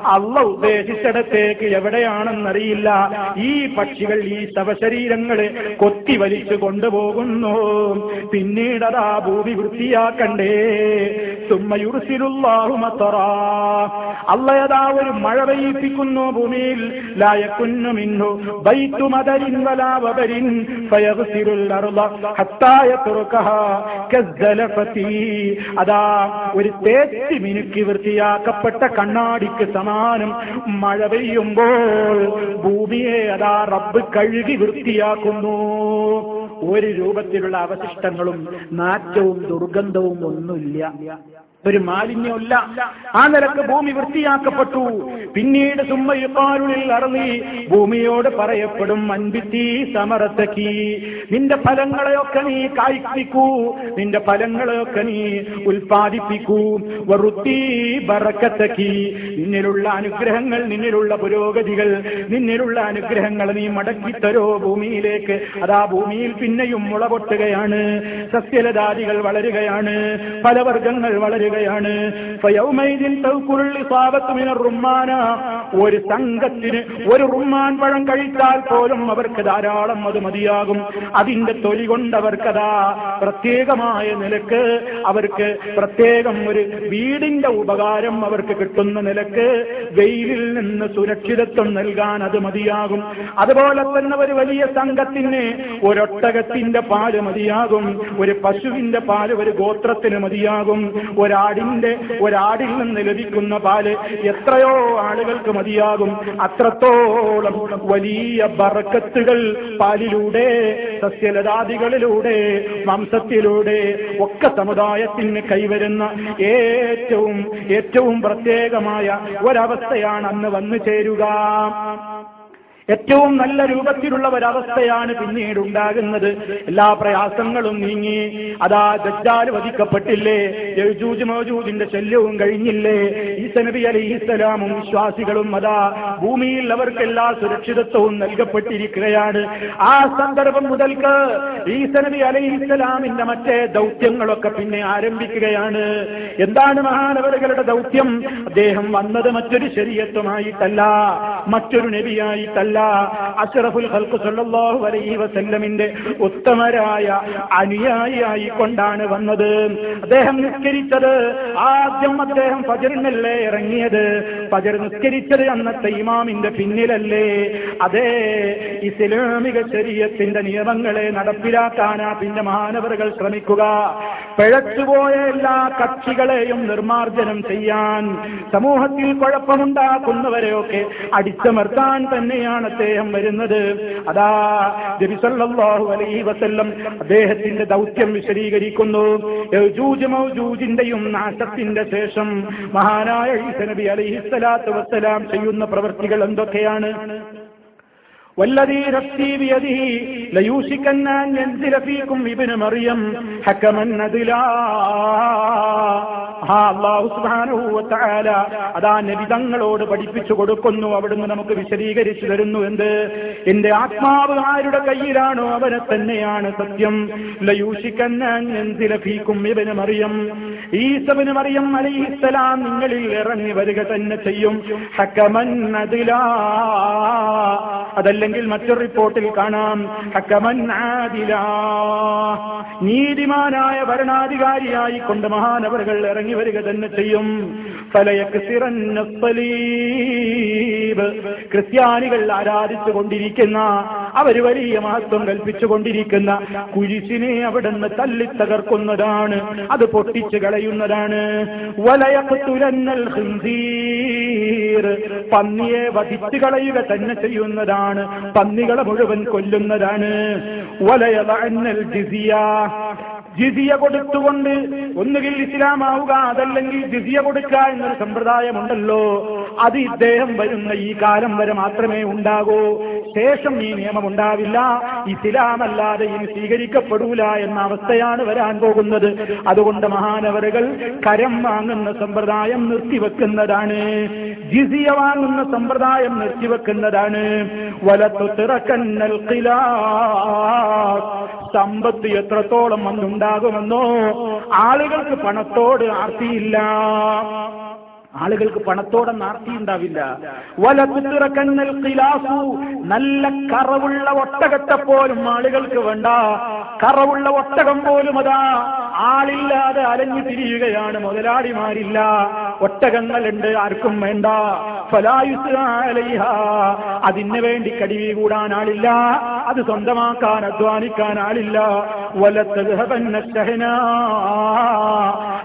അല്ല ഉദ്ദേശിച്ചിടത്തേക്ക് എവിടെയാണെന്നറിയില്ല. ഈ പക്ഷികൾ ഈ ശവശരീരങ്ങളെ കൊത്തി വലിച്ചു കൊണ്ടുപോകുന്നു. പിന്നീടതാ ഭൂമി വൃത്തിയാക്കണ്ടേ സുമ്മയുർസിലുള്ളാഹു മത്തറാ അള്ളയതാ ഒരു മഴ പെയ്യിപ്പിക്കുന്നു ഭൂമിയിൽ. ലായക്കുന്നു മിന്നു ബൈത്തുമതരിൻ മദരിൻ വലാ വബരിൻ ഫയഗ്സിലുൽ ഹത്താ യത്റുകഹ കസ്സലഫതി. അതാ ഒരു തേച്ച് മിനുക്കി വൃത്തിയാക്കപ്പെട്ട കണ്ണാടിക്ക് സമാനം മഴ പെയ്യുമ്പോൾ ഭൂമിയെ അതാ റബ്ബ് കഴുകി വൃത്തിയാക്കുന്നു. ഒരു രൂപത്തിലുള്ള അവശിഷ്ടങ്ങളും നാറ്റവും ദുർഗന്ധവും ഒന്നുമില്ല. ഒരു മാലിന്യമല്ല ആ നിലയ്ക്ക് ഭൂമി വൃത്തിയാക്കപ്പെട്ടു. പിന്നീട് സുമ്മയുപ്പാരുളിൽ അറളി ഭൂമിയോട് പറയപ്പെടും അൻപിത്തി സമരത്തക്കി നിന്റെ ഫലങ്ങളെയൊക്കെ നീ കായ്പിക്കൂ നിന്റെ ഫലങ്ങളെയൊക്കെ നീ ഉൽപ്പാദിപ്പിക്കൂ. വറുത്തി ബറക്കത്തക്കി നിന്നിലുള്ള അനുഗ്രഹങ്ങൾ നിന്നിലുള്ള പുരോഗതികൾ നിന്നിലുള്ള അനുഗ്രഹങ്ങൾ നീ മടക്കിത്തരോ ഭൂമിയിലേക്ക്. അതാ ഭൂമിയിൽ പിന്നെയും മുളപൊട്ടുകയാണ്. സസ്യലതാദികൾ വളരുകയാണ്. ഫലവർഗങ്ങൾ വളരുകയാണ് മിനർ ഒരു സംഘത്തിന് ഒരു റുമ്മാൻ പഴം കഴിച്ചാൽ പോലും അവർക്ക് ധാരാളം അത് മതിയാകും. അതിന്റെ തൊലി കൊണ്ടവർക്കതാ പ്രത്യേകമായ നിലയ്ക്ക്. അവർക്ക് പ്രത്യേകം ഒരു വീടിന്റെ ഉപകാരം അവർക്ക് കിട്ടുന്ന നിലയ്ക്ക്. വെയിലിൽ നിന്ന് സുരക്ഷിതത്വം നൽകാൻ അത് മതിയാകും. അതുപോലെ തന്നെ ഒരു വലിയ സംഘത്തിന് ഒരൊട്ടകത്തിന്റെ പാൽ മതിയാകും. ഒരു പശുവിന്റെ പാൽ ഒരു ഗോത്രത്തിന് മതിയാകും. ഒരാടിന്റെ ഒരാടിൽ നിന്ന് ലഭിക്കുന്ന പാൽ എത്രയോ ആളുകൾക്ക് മതിയാകും. അത്രത്തോളം വലിയ ബറക്കത്തുകൾ പാലിലൂടെ സസ്യലതാദികളിലൂടെ മാംസത്തിലൂടെ ഒക്കെ സമുദായത്തിന് കൈവരുന്ന ഏറ്റവും ഏറ്റവും പ്രത്യേകമായ ഒരവസ്ഥയാണ് അന്ന് വന്നു ചേരുക. ഏറ്റവും നല്ല രൂപത്തിലുള്ള ഒരവസ്ഥയാണ് പിന്നീട് ഉണ്ടാകുന്നത് എല്ലാ പ്രയാസങ്ങളും നീങ്ങി അതാ ദജ്ജാൽ വധിക്കപ്പെട്ടില്ലേ? യജൂജ് മോജൂജിന്റെ ശല്യവും കഴിഞ്ഞില്ലേ? ഈസ നബി അലൈഹിസ്സലാമും വിശ്വാസികളും അതാ ഭൂമിയിൽ അവർക്ക് എല്ലാ സുരക്ഷിതത്വവും നൽകപ്പെട്ടിരിക്കുകയാണ്. ആ സന്ദർഭം മുതൽക്ക് ഈസ നബി അലൈഹിസ്സലാമിന്റെ മറ്റേ ദൗത്യങ്ങളൊക്കെ പിന്നെ ആരംഭിക്കുകയാണ്. എന്താണ് മഹാനവരുകളുടെ ദൗത്യം? അദ്ദേഹം വന്നത് മറ്റൊരു ശരീരത്വമായിട്ടല്ല മറ്റൊരു നബിയായിട്ടല്ല. അഷറഫുൽ ഖൽഖ് സല്ലല്ലാഹു അലൈഹി വസല്ലമിന്റെ ഉത്തമരായ അനുയായിയായി കൊണ്ടാണ് വന്നത്. അദ്ദേഹം നിസ്കരിച്ചത് ആദ്യം അദ്ദേഹം ഫജറിനല്ലേ ഇറങ്ങിയത്? ഫജർ നിസ്കരിച്ചത് അന്നത്തെ ഇമാമിന്റെ പിന്നിലല്ലേ? അതേ ഇസ്ലാമിക ശരീരത്തിന്റെ നിയമങ്ങളെ നടപ്പിലാക്കാനാ പിന്നെ മാനവറുകൾ ശ്രമിക്കുക. പിഴച്ചുപോയ എല്ലാ കക്ഷികളെയും നിർമാർജനം ചെയ്യാൻ സമൂഹത്തിൽ കുഴപ്പമുണ്ടാക്കുന്നവരെയൊക്കെ അടിച്ചമർത്താൻ തന്നെയാണ് അദ്ദേഹം വരുന്നത്. അതാ ജബിസല്ലാഹു അലൈഹി വസല്ലം അദ്ദേഹത്തിന്റെ ദൗത്യം വിശദീകരിക്കുന്നു. മൗജൂജിന്റെയും നാശത്തിന്റെ ശേഷം മഹാനായ ഈസ നബി അലൈഹി സ്വലാത്തു വസ്സലാം ചെയ്യുന്ന പ്രവൃത്തികൾ എന്തൊക്കെയാണ്? والذي نفسي بيده ليوشكن أن ينزل فيكم ابن مريم حكما عدلا ആ അള്ളാഹു സുബാനുഭൂവത്താല അതാ നബിതങ്ങളോട് പഠിപ്പിച്ചു കൊടുക്കുന്നു അവിടുന്ന് നമുക്ക് വിശദീകരിച്ചു തരുന്നു എന്ത് എന്റെ ആത്മാവ് ആരുടെ കയ്യിലാണോ അവനെ തന്നെയാണ് സത്യം ലയൂഷിക്കന്നീക്കും ഇവന് മറിയം ഈസവന് മറിയം അലൈഹിസ്സലാം നിങ്ങളിൽ ഇറങ്ങി വരിക തന്നെ ചെയ്യും ഹക്കമൻ അതിലാ അതല്ലെങ്കിൽ മറ്റൊരു റിപ്പോർട്ടിൽ കാണാം. ഹക്കമൻ നീതിമാനായ ഭരണാധികാരിയായി കൊണ്ട് മഹാനവറുകൾ ഇറങ്ങി വരിക തന്നെ ചെയ്യും. ക്രിസ്ത്യാനികൾ ആരാധിച്ചു കൊണ്ടിരിക്കുന്ന അവർ വലിയ മഹത്വം കൽപ്പിച്ചു കൊണ്ടിരിക്കുന്ന കുരിശിനെ അവിടെ നിന്ന് തല്ലി തല്ലിത്തകർക്കുന്നതാണ് അത് പൊട്ടിച്ചു കളയുന്നതാണ്. പന്നിയെ വധിച്ചു കളയുക തന്നെ ചെയ്യുന്നതാണ്. പന്നികളെ മുഴുവൻ കൊല്ലുന്നതാണ്. വലയൽ ജിസിയ. ജിസിയ കൊടുത്തുകൊണ്ട് ഒന്നുകിൽ ഇസ്ലാമാവുക അതല്ലെങ്കിൽ ജിസിയ കൊടുക്കുക എന്നൊരു സമ്പ്രദായമുണ്ടല്ലോ. അത് ഇദ്ദേഹം വരുന്ന ഈ കാലം വരെ മാത്രമേ ഉണ്ടാകൂ. ശേഷം ഈ നിയമം ഉണ്ടാവില്ല ഇസ്ലാമല്ലാതെ ഇനി സ്വീകരിക്കപ്പെടൂല എന്ന അവസ്ഥയാണ് വരാൻ പോകുന്നത്. അതുകൊണ്ട് മഹാനവറുകൾ കരം വാങ്ങുന്ന സമ്പ്രദായം നിർത്തിവെക്കുന്നതാണ്. ജിസിയ വാങ്ങുന്ന സമ്പ്രദായം നിർത്തിവെക്കുന്നതാണ്. വലത്തു തിറക്കന്നൽ സമ്പത്ത് എത്രത്തോളം വന്നുണ്ടാകുമെന്നോ ആളുകൾക്ക് പണത്തോട് ആർത്തിയില്ല. ആളുകൾക്ക് പണത്തോടെ നാർത്തി ഉണ്ടാവില്ല നല്ല കറവുള്ള ഒട്ടകത്തെ പോലും ആളുകൾക്ക് വേണ്ട. കറവുള്ള ഒട്ടകം പോലും അതാ ആളില്ലാതെ അലഞ്ഞു തിരിയുകയാണ് മുതലാളിമാരില്ല. ഒട്ടകങ്ങളുണ്ട് ആർക്കും വേണ്ട. ഫലായുസ്ലൈഹ അതിന് വേണ്ടി കടിവി കൂടാൻ ആളില്ല. അത് സ്വന്തമാക്കാൻ അധ്വാനിക്കാൻ ആളില്ല. വലത്തഹന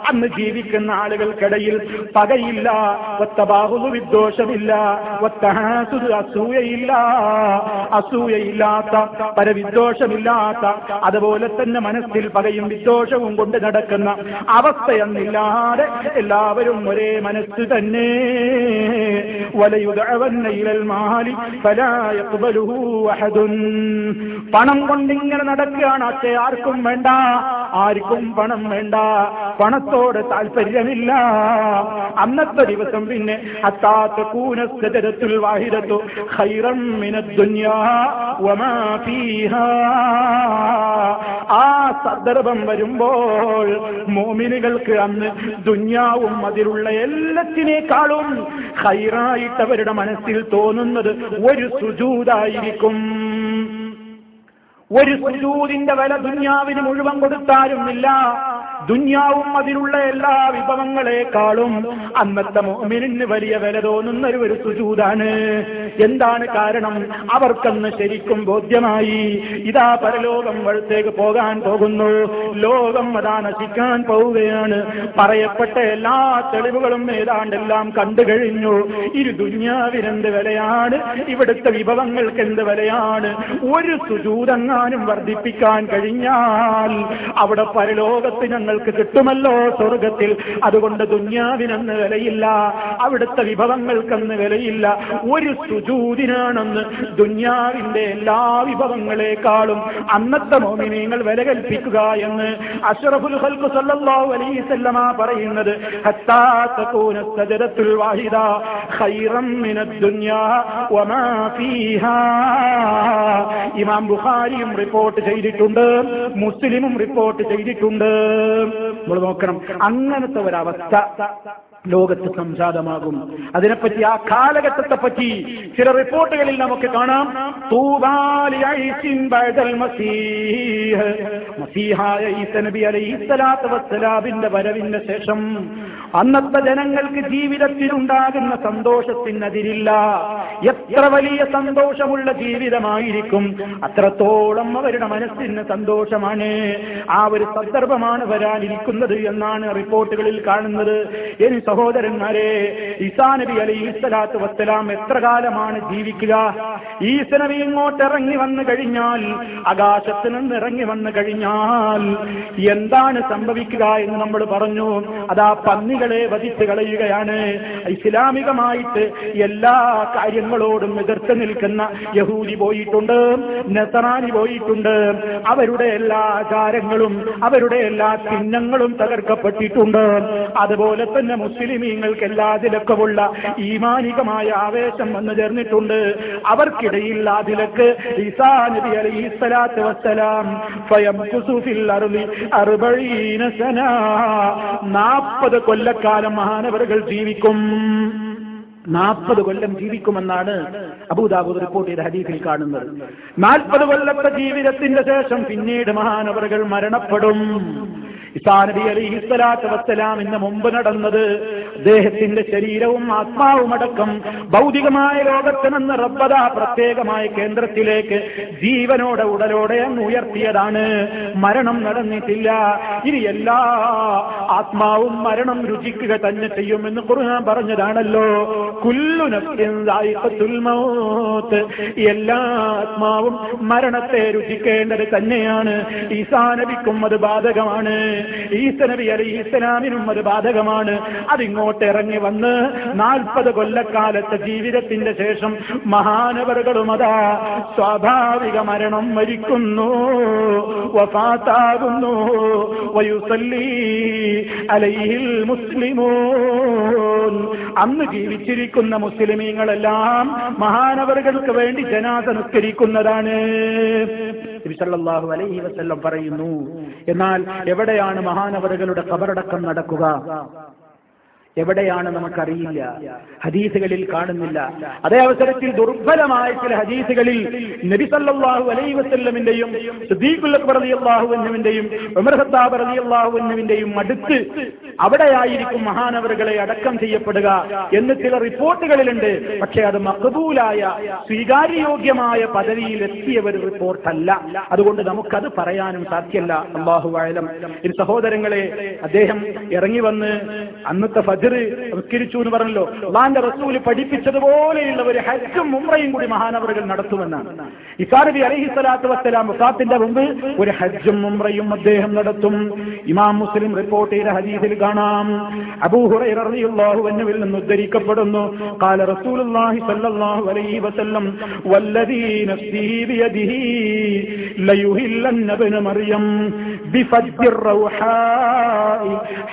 അന്ന് ജീവിക്കുന്ന ആളുകൾക്കിടയിൽ പകയില്ല ഒത്തബാഹുതു വിദ്വേഷമില്ല ഒത്തഹാസുതു അസൂയയില്ല അസൂയയില്ലാത്ത പരവിദ്വേഷമില്ലാത്ത അതുപോലെ തന്നെ മനസ്സിൽ പകയും വിദ്വേഷവും കൊണ്ട് നടക്കുന്ന അവസ്ഥയെന്നില്ലാതെ എല്ലാവരും ഒരേ മനസ്സ് തന്നെ. പണം കൊണ്ടിങ്ങനെ നടക്കുകയാണ്. അച്ഛ ആർക്കും വേണ്ട ആർക്കും പണം വേണ്ട. പണത്തോട് താല്പര്യമില്ല അന്നത്തെ ദിവസം പിന്നെ വാഹിദത്തു ഖൈറം ആ സന്ദർഭം വരുമ്പോൾ മോമിനുകൾക്ക് അന്ന് ദുന്യാവും അതിലുള്ള എല്ലാത്തിനേക്കാളും ഹൈറായിട്ട് അവരുടെ മനസ്സിൽ തോന്നുന്നത് ഒരു സുജൂതായിരിക്കും. ഒരു സുജൂതിന്റെ വില ദുന്യാവിന് മുഴുവൻ കൊടുത്താലും ഇല്ല ദുന്യാവും അതിലുള്ള എല്ലാ വിഭവങ്ങളെക്കാളും അന്നത്തെ മോമിനിന് വലിയ വില തോന്നുന്ന ഒരു സുജൂതാണ്. എന്താണ് കാരണം? അവർക്കന്ന് ശരിക്കും ബോധ്യമായി. ഇതാ പരലോകം വഴത്തേക്ക് പോകാൻ പോകുന്നു. ലോകം അതാ നശിക്കാൻ പോവുകയാണ്. പറയപ്പെട്ട എല്ലാ തെളിവുകളും ഏതാണ്ടെല്ലാം കണ്ടു കഴിഞ്ഞു. ഇരു ദുന്യാവിനെന്ത് വിലയാണ്? ഇവിടുത്തെ വിഭവങ്ങൾക്ക് എന്ത് വിലയാണ്? ഒരു സുജൂതങ്ങാനും വർദ്ധിപ്പിക്കാൻ കഴിഞ്ഞാൽ അവിടെ പരലോകത്ത് ഞങ്ങൾക്ക് കിട്ടുമല്ലോ സ്വർഗത്തിൽ. അതുകൊണ്ട് ദുന്യാവിനെന്ന് വിലയില്ല. അവിടുത്തെ വിഭവങ്ങൾക്കെന്ന് വിലയില്ല. ഒരു സുജൂതിനാണെന്ന് ദുന്യാവിന്റെ എല്ലാ വിഭവങ്ങളെക്കാളും അന്നത്തെ മോമിനിയങ്ങൾ വില കൽപ്പിക്കുക എന്ന് അഷ്റഫുൽ പറയുന്നത്. ഹത്താ തകൂന സജദത്തുൽ വാഹിദ ഖൈറൻ ദുനിയാ വമാ ഫീഹാ. ഇമാം ബുഖാരിയും റിപ്പോർട്ട് ചെയ്തിട്ടുണ്ട് മുസ്ലിമും റിപ്പോർട്ട് ചെയ്തിട്ടുണ്ട്. നമ്മൾ നോക്കണം. അങ്ങനത്തെ ഒരവസ്ഥ. ലോകത്ത് സംജാതമാകും. അതിനെപ്പറ്റി ആ കാലഘട്ടത്തെ പറ്റി ചില റിപ്പോർട്ടുകളിൽ നമുക്ക് കാണാം. മസീഹായ ഈസ നബി വരവിന് ശേഷം അന്നത്തെ ജനങ്ങൾക്ക് ജീവിതത്തിലുണ്ടാകുന്ന സന്തോഷത്തിനതിരില്ല. എത്ര വലിയ സന്തോഷമുള്ള ജീവിതമായിരിക്കും. അത്രത്തോളം അവരുടെ മനസ്സിന് സന്തോഷമാണ്. ആ ഒരു സന്ദർഭമാണ് വരാനിരിക്കുന്നത് എന്നാണ് റിപ്പോർട്ടുകളിൽ കാണുന്നത്. സഹോദരന്മാരെ ഈസാ നബി അലൈഹി സ്വലാത്തു വസ്സലാം എത്ര കാലമാണ് ജീവിക്കുക? ഈസ നബി ഇങ്ങോട്ട് ഇറങ്ങി വന്നു കഴിഞ്ഞാൽ ആകാശത്ത് നിന്ന് ഇറങ്ങി വന്നു കഴിഞ്ഞാൽ എന്താണ് സംഭവിക്കുക എന്ന് നമ്മൾ പറഞ്ഞു. അതാ പന്നികളെ വധിച്ചു കളയുകയാണ്. ഇസ്ലാമികമായിട്ട് എല്ലാ കാര്യങ്ങളോടും എതിർത്ത് നിൽക്കുന്ന യഹൂദി പോയിട്ടുണ്ട് നസറാനി പോയിട്ടുണ്ട്. അവരുടെ എല്ലാ ആചാരങ്ങളും അവരുടെ എല്ലാ ചിഹ്നങ്ങളും തകർക്കപ്പെട്ടിട്ടുണ്ട്. അതുപോലെ തന്നെ മുസ്ലിമീങ്ങൾക്ക് എല്ലാതിലൊക്കെയുള്ള ഈമാനികമായ ആവേശം വന്നു ചേർന്നിട്ടുണ്ട്. അവർക്കിടയിൽ ആ ഈസാ നബി സന. നാൽപ്പത് കൊല്ലക്കാലം മഹാനവറുകൾ ജീവിക്കും. നാൽപ്പത് കൊല്ലം ജീവിക്കുമെന്നാണ് അബൂദാബൂദ് റിപ്പോർട്ട് ചെയ്ത ഹദീസിൽ കാണുന്നത്. നാൽപ്പത് കൊല്ലത്തെ ജീവിതത്തിന്റെ ശേഷം പിന്നീട് മഹാനവറുകൾ മരണപ്പെടും. ഇസാ നബി അലൈഹി സ്വലാത്തു വസ്സലാമിന് മുമ്പ് നടന്നത്. അദ്ദേഹത്തിന്റെ ശരീരവും ആത്മാവും അടക്കം ഭൗതികമായ ലോകത്ത് നിന്ന് റബ്ബത പ്രത്യേകമായ കേന്ദ്രത്തിലേക്ക് ജീവനോടെ ഉടലോടെ അങ്ങ് ഉയർത്തിയതാണ്. മരണം നടന്നിട്ടില്ല. ഇനി എല്ലാ ആത്മാവും മരണം രുചിക്കുക തന്നെ ചെയ്യുമെന്ന് ഖുർആൻ പറഞ്ഞതാണല്ലോ. കുല്ലു എല്ലാ ആത്മാവും മരണത്തെ രുചിക്കേണ്ടത് തന്നെയാണ്. ഈസാ നബിക്കും അത് ബാധകമാണ്. ഈസ അലി ഇസ്ലാമിനും അത് ബാധകമാണ്. അതിങ്ങോട്ട് ഇറങ്ങി വന്ന് നാൽപ്പത് കൊല്ലക്കാലത്തെ ജീവിതത്തിന്റെ ശേഷം മഹാനവറുകളും അതാ സ്വാഭാവിക മരണം മരിക്കുന്നു. വഫാത്താകുന്നു. വയുസല്ലി അലൈഹിൽ മുസ്ലിമൂൻ. അന്ന് ജീവിച്ചിരിക്കുന്ന മുസ്ലിമീങ്ങളെല്ലാം മഹാനവറുകൾക്ക് വേണ്ടി ജനാസ നിസ്കരിക്കുന്നതാണ്. നബി സല്ലല്ലാഹു അലൈഹി വസ്ല്ലം പറയുന്നു എന്നാൽ എവിടെയാണ് മഹാനവറുകളുടെ കബറടക്കം നടക്കുക? എവിടെയാണ് നമുക്കറിയില്ല. ഹദീസുകളിൽ കാണുന്നില്ല. അതേ അവസരത്തിൽ ദുർബലമായ ചില ഹദീസുകളിൽ നബിസല്ലാഹു അലൈ വസ്ല്ലമിന്റെയും അൻഹുവിന്റെയും ഉമർ അടുത്ത് അവിടെയായിരിക്കും മഹാനവറുകളെ അടക്കം ചെയ്യപ്പെടുക എന്ന് ചില റിപ്പോർട്ടുകളിലുണ്ട്. പക്ഷേ അത് മഖബൂലായ സ്വീകാര്യയോഗ്യമായ പദവിയിൽ എത്തിയ ഒരു റിപ്പോർട്ടല്ല. അതുകൊണ്ട് നമുക്കത് പറയാനും സാധ്യല്ല അള്ളാഹു ആയാലും സഹോദരങ്ങളെ അദ്ദേഹം ഇറങ്ങി വന്ന് അന്നത്തെ ഫജർ നിസ്കരിച്ചു എന്ന് പറഞ്ഞല്ലോ. അള്ളാന്റെ റസൂൽ പഠിപ്പിച്ചതുപോലെയുള്ള ഒരു ഹജ്ജും ഉമ്രയും കൂടി മഹാനവറുകൾ നടത്തുമെന്നാണ്. ഇസാനബി അലഹി സ്വലാത്തു വസ്സലാം മുസാത്തിന്റെ മുമ്പ് ഒരു ഹജ്ജും ഉംറയും അദ്ദേഹം നടത്തും. ഇമാം മുസ്ലിം റിപ്പോർട്ട് ചെയ്ത ഹദീസിൽ കാണാം. അബൂഹുറൈറിയുള്ളാഹുവിൽ നിന്ന് ഉദ്ധരിക്കപ്പെടുന്നു. കാല റസൂലുള്ളാഹി സ്വല്ലല്ലാഹു അലൈഹി വസല്ലം വല്ലദീ നഫ്സീ ബിയദിഹി ലയുഹില്ലന്ന ഇബ്നു മറിയം ബിഫജ്ജി റൗഹാ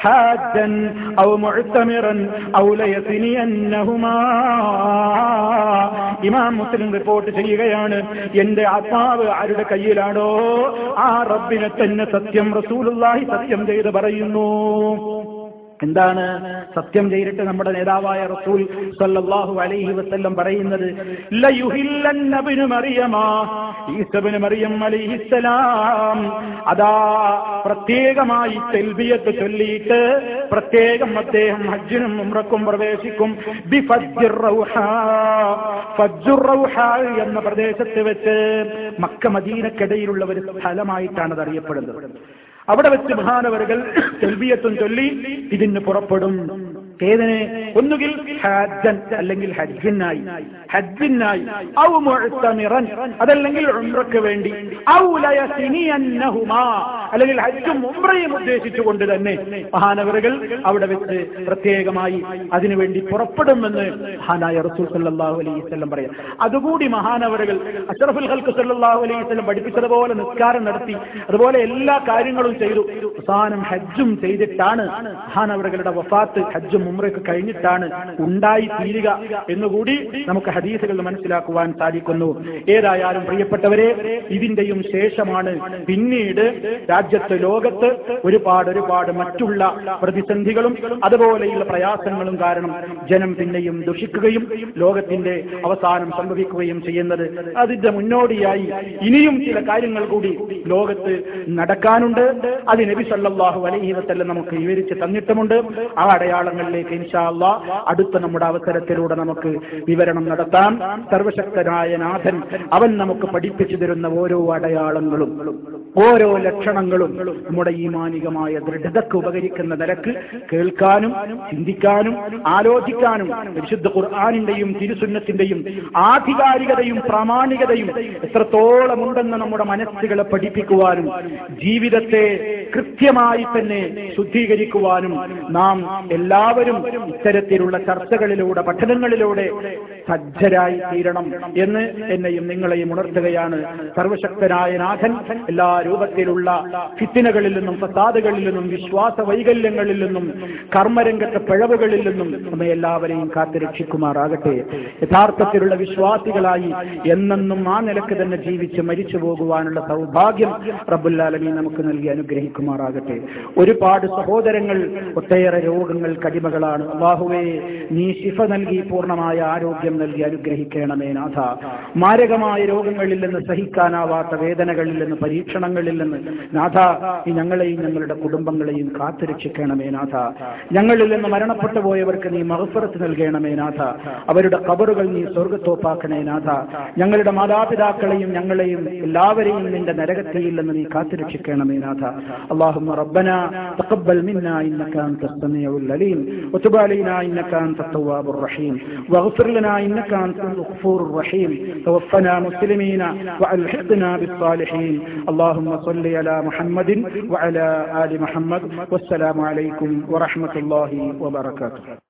ഹാജ്ജൻ ഔ മുഅത്ത മുഖ്തമിറൻ ഔലയസിനി ഇമാം മുസ്ലിം റിപ്പോർട്ട് ചെയ്യുകയാണ് എന്റെ ആത്മാവ് ആരുടെ കയ്യിലാണോ? ആ റബ്ബിനെ തന്നെ സത്യം റസൂലുള്ളാഹി സത്യം ചെയ്ത് പറയുന്നു. എന്താണ് സത്യം ചെയ്തിട്ട് നമ്മുടെ നേതാവായ റസൂൽ സല്ലല്ലാഹു അലൈഹി വസല്ലം പറയുന്നത്? മറിയം അലൈഹിസ്സലാം. അതാ പ്രത്യേകമായി തെൽബിയത്ത് ചൊല്ലിയിട്ട് പ്രത്യേകം അദ്ദേഹം ഹജ്ജിനും ഉംറക്കും പ്രവേശിക്കും. എന്ന പ്രദേശത്ത് വെച്ച് മക്ക മദീനക്കിടയിലുള്ള ഒരു സ്ഥലമായിട്ടാണ് അത് അറിയപ്പെടുന്നത് അവിടെ വെച്ച് മഹാനവരുകൾ ചൊല്ലി ഇതിന് പുറപ്പെടും. ഏതിന്? ഒന്നുകിൽ ഹജ്ജൻ അല്ലെങ്കിൽ ഹജ്ജിനായി. ഹജ്ജിനായി. ഔ മുഅ്തമിറൻ അതല്ലെങ്കിൽ ഉംറയ്ക്ക് വേണ്ടി. ഔ ലയസിനിയന്നഹുമാ അല്ലെങ്കിൽ ഹജ്ജും ഉംറയും ഉദ്ദേശിച്ചുകൊണ്ട് തന്നെ മഹാനവറുകൾ അവിടെ വെച്ച് പ്രത്യേകമായി അതിനുവേണ്ടി പുറപ്പെടുമെന്ന് മഹാനായ റസൂൽ സല്ലല്ലാഹു അലൈഹി വസല്ലം പറയാം. അതുകൂടി മഹാനവറുകൾ അഷ്റഫുൽ ഖൽഖ് സല്ലല്ലാഹു അലൈഹി വസല്ലം പഠിപ്പിച്ചതുപോലെ നിസ്കാരം നടത്തി അതുപോലെ എല്ലാ കാര്യങ്ങളും ചെയ്തു. അവസാനം ഹജ്ജും ചെയ്തിട്ടാണ് മഹാനവറുകളുടെ വഫാത്ത് ഹജ്ജും ഉംറയ്ക്ക് കഴിഞ്ഞിട്ടാണ് ഉണ്ടായി തീരുക എന്നുകൂടി നമുക്ക് ഹദീസുകൾ മനസ്സിലാക്കുവാൻ സാധിക്കുന്നു. ഏതായാലും പ്രിയപ്പെട്ടവരെ ഇതിന്റെയും ശേഷമാണ് പിന്നീട് രാജ്യത്ത് ലോകത്ത് ഒരുപാട് ഒരുപാട് മറ്റുള്ള പ്രതിസന്ധികളും അതുപോലെയുള്ള പ്രയാസങ്ങളും കാരണം ജനം പിന്നെയും ദുഷിക്കുകയും ലോകത്തിന്റെ അവസാനം സംഭവിക്കുകയും ചെയ്യുന്നത്. അതിന്റെ മുന്നോടിയായി ഇനിയും ചില കാര്യങ്ങൾ കൂടി ലോകത്ത് നടക്കാനുണ്ട്. അത് നബി സല്ലല്ലാഹു അലൈഹി നമുക്ക് വിവരിച്ച് തന്നിട്ടുമുണ്ട്. ആ അടയാളങ്ങളിലേക്ക് ഇൻഷാ അല്ലാ അടുത്ത നമ്മുടെ അവസരത്തിലൂടെ നമുക്ക് വിവരണം നടത്താം. സർവശക്തനായ നാഥൻ അവൻ നമുക്ക് പഠിപ്പിച്ചു തരുന്ന ഓരോ അടയാളങ്ങളും. ഓരോ ലക്ഷണങ്ങളും നമ്മുടെ ഈ മാനികമായ ദൃഢതക്ക് ഉപകരിക്കുന്ന നിരക്ക് കേൾക്കാനും ചിന്തിക്കാനും ആലോചിക്കാനും വിശുദ്ധ ഖുർആാനിന്റെയും തിരുസുന്നത്തിന്റെയും ആധികാരികതയും പ്രാമാണികതയും എത്രത്തോളം ഉണ്ടെന്ന് നമ്മുടെ മനസ്സുകളെ പഠിപ്പിക്കുവാനും ജീവിതത്തെ കൃത്യമായി തന്നെ ശുദ്ധീകരിക്കുവാനും നാം എല്ലാവരും ഇത്തരത്തിലുള്ള ചർച്ചകളിലൂടെ പഠനങ്ങളിലൂടെ സജ്ജരായി തീരണം എന്ന് എന്നെയും നിങ്ങളെയും ഉണർത്തുകയാണ് സർവശക്തനായ നാഥൻ. എല്ലാ രൂപത്തിലുള്ള ഫിത്തിനകളിൽ നിന്നും ഫസാദുകളിൽ നിന്നും വിശ്വാസ വൈകല്യങ്ങളിൽ നിന്നും കർമ്മരംഗത്തെ പിഴവുകളിൽ നിന്നും നമ്മെ എല്ലാവരെയും കാത്തുരക്ഷിക്കുമാറാകട്ടെ യഥാർത്ഥത്തിലുള്ള വിശ്വാസികളായി എന്നെന്നും ആ നിലയ്ക്ക് തന്നെ ജീവിച്ച് മരിച്ചു പോകുവാനുള്ള സൗഭാഗ്യം റബ്ബുല്ലാലമീ നമുക്ക് നൽകി അനുഗ്രഹിക്കുമാറാകട്ടെ. ഒരുപാട് സഹോദരങ്ങൾ ഒട്ടേറെ രോഗങ്ങൾ കടിമകളാണ് അള്ളാഹുവേ നീ ശിഫ നൽകി പൂർണമായ ആരോഗ്യം നൽകി അനുഗ്രഹിക്കണമേ നാഥ. മാരകമായ രോഗങ്ങളിൽ നിന്ന് സഹിക്കാനാവാത്ത വേദനകളിൽ നിന്ന് പരീക്ഷണങ്ങളിൽ നിന്ന് നാഥ ഈ ഞങ്ങളെയും ഞങ്ങളുടെ കുടുംബങ്ങളെയും കാത്തുരക്ഷിക്കണമേ നാഥ ഞങ്ങളിൽ നിന്ന് മരണപ്പെട്ടു പോയവർക്ക് നീ മഹഫറത്ത് നൽകണമേ നാഥ അവരുടെ കബറുകൾ നീ സ്വർഗത്തോപ്പാക്കണേ നാഥ ഞങ്ങളുടെ മാതാപിതാക്കളെയും ഞങ്ങളെയും എല്ലാവരെയും നിന്റെ നരകത്തിൽ നിന്ന് നീ കാത്തുരക്ഷിക്കണമേ നാഥ اللهم ربنا تقبل منا انك انت السميع العليم وتب علينا انك انت التواب الرحيم واغفر لنا انك انت الغفور الرحيم توفنا مسلمين والحقنا بالصالحين اللهم صل على محمد وعلى آل محمد والسلام عليكم ورحمة الله وبركاته.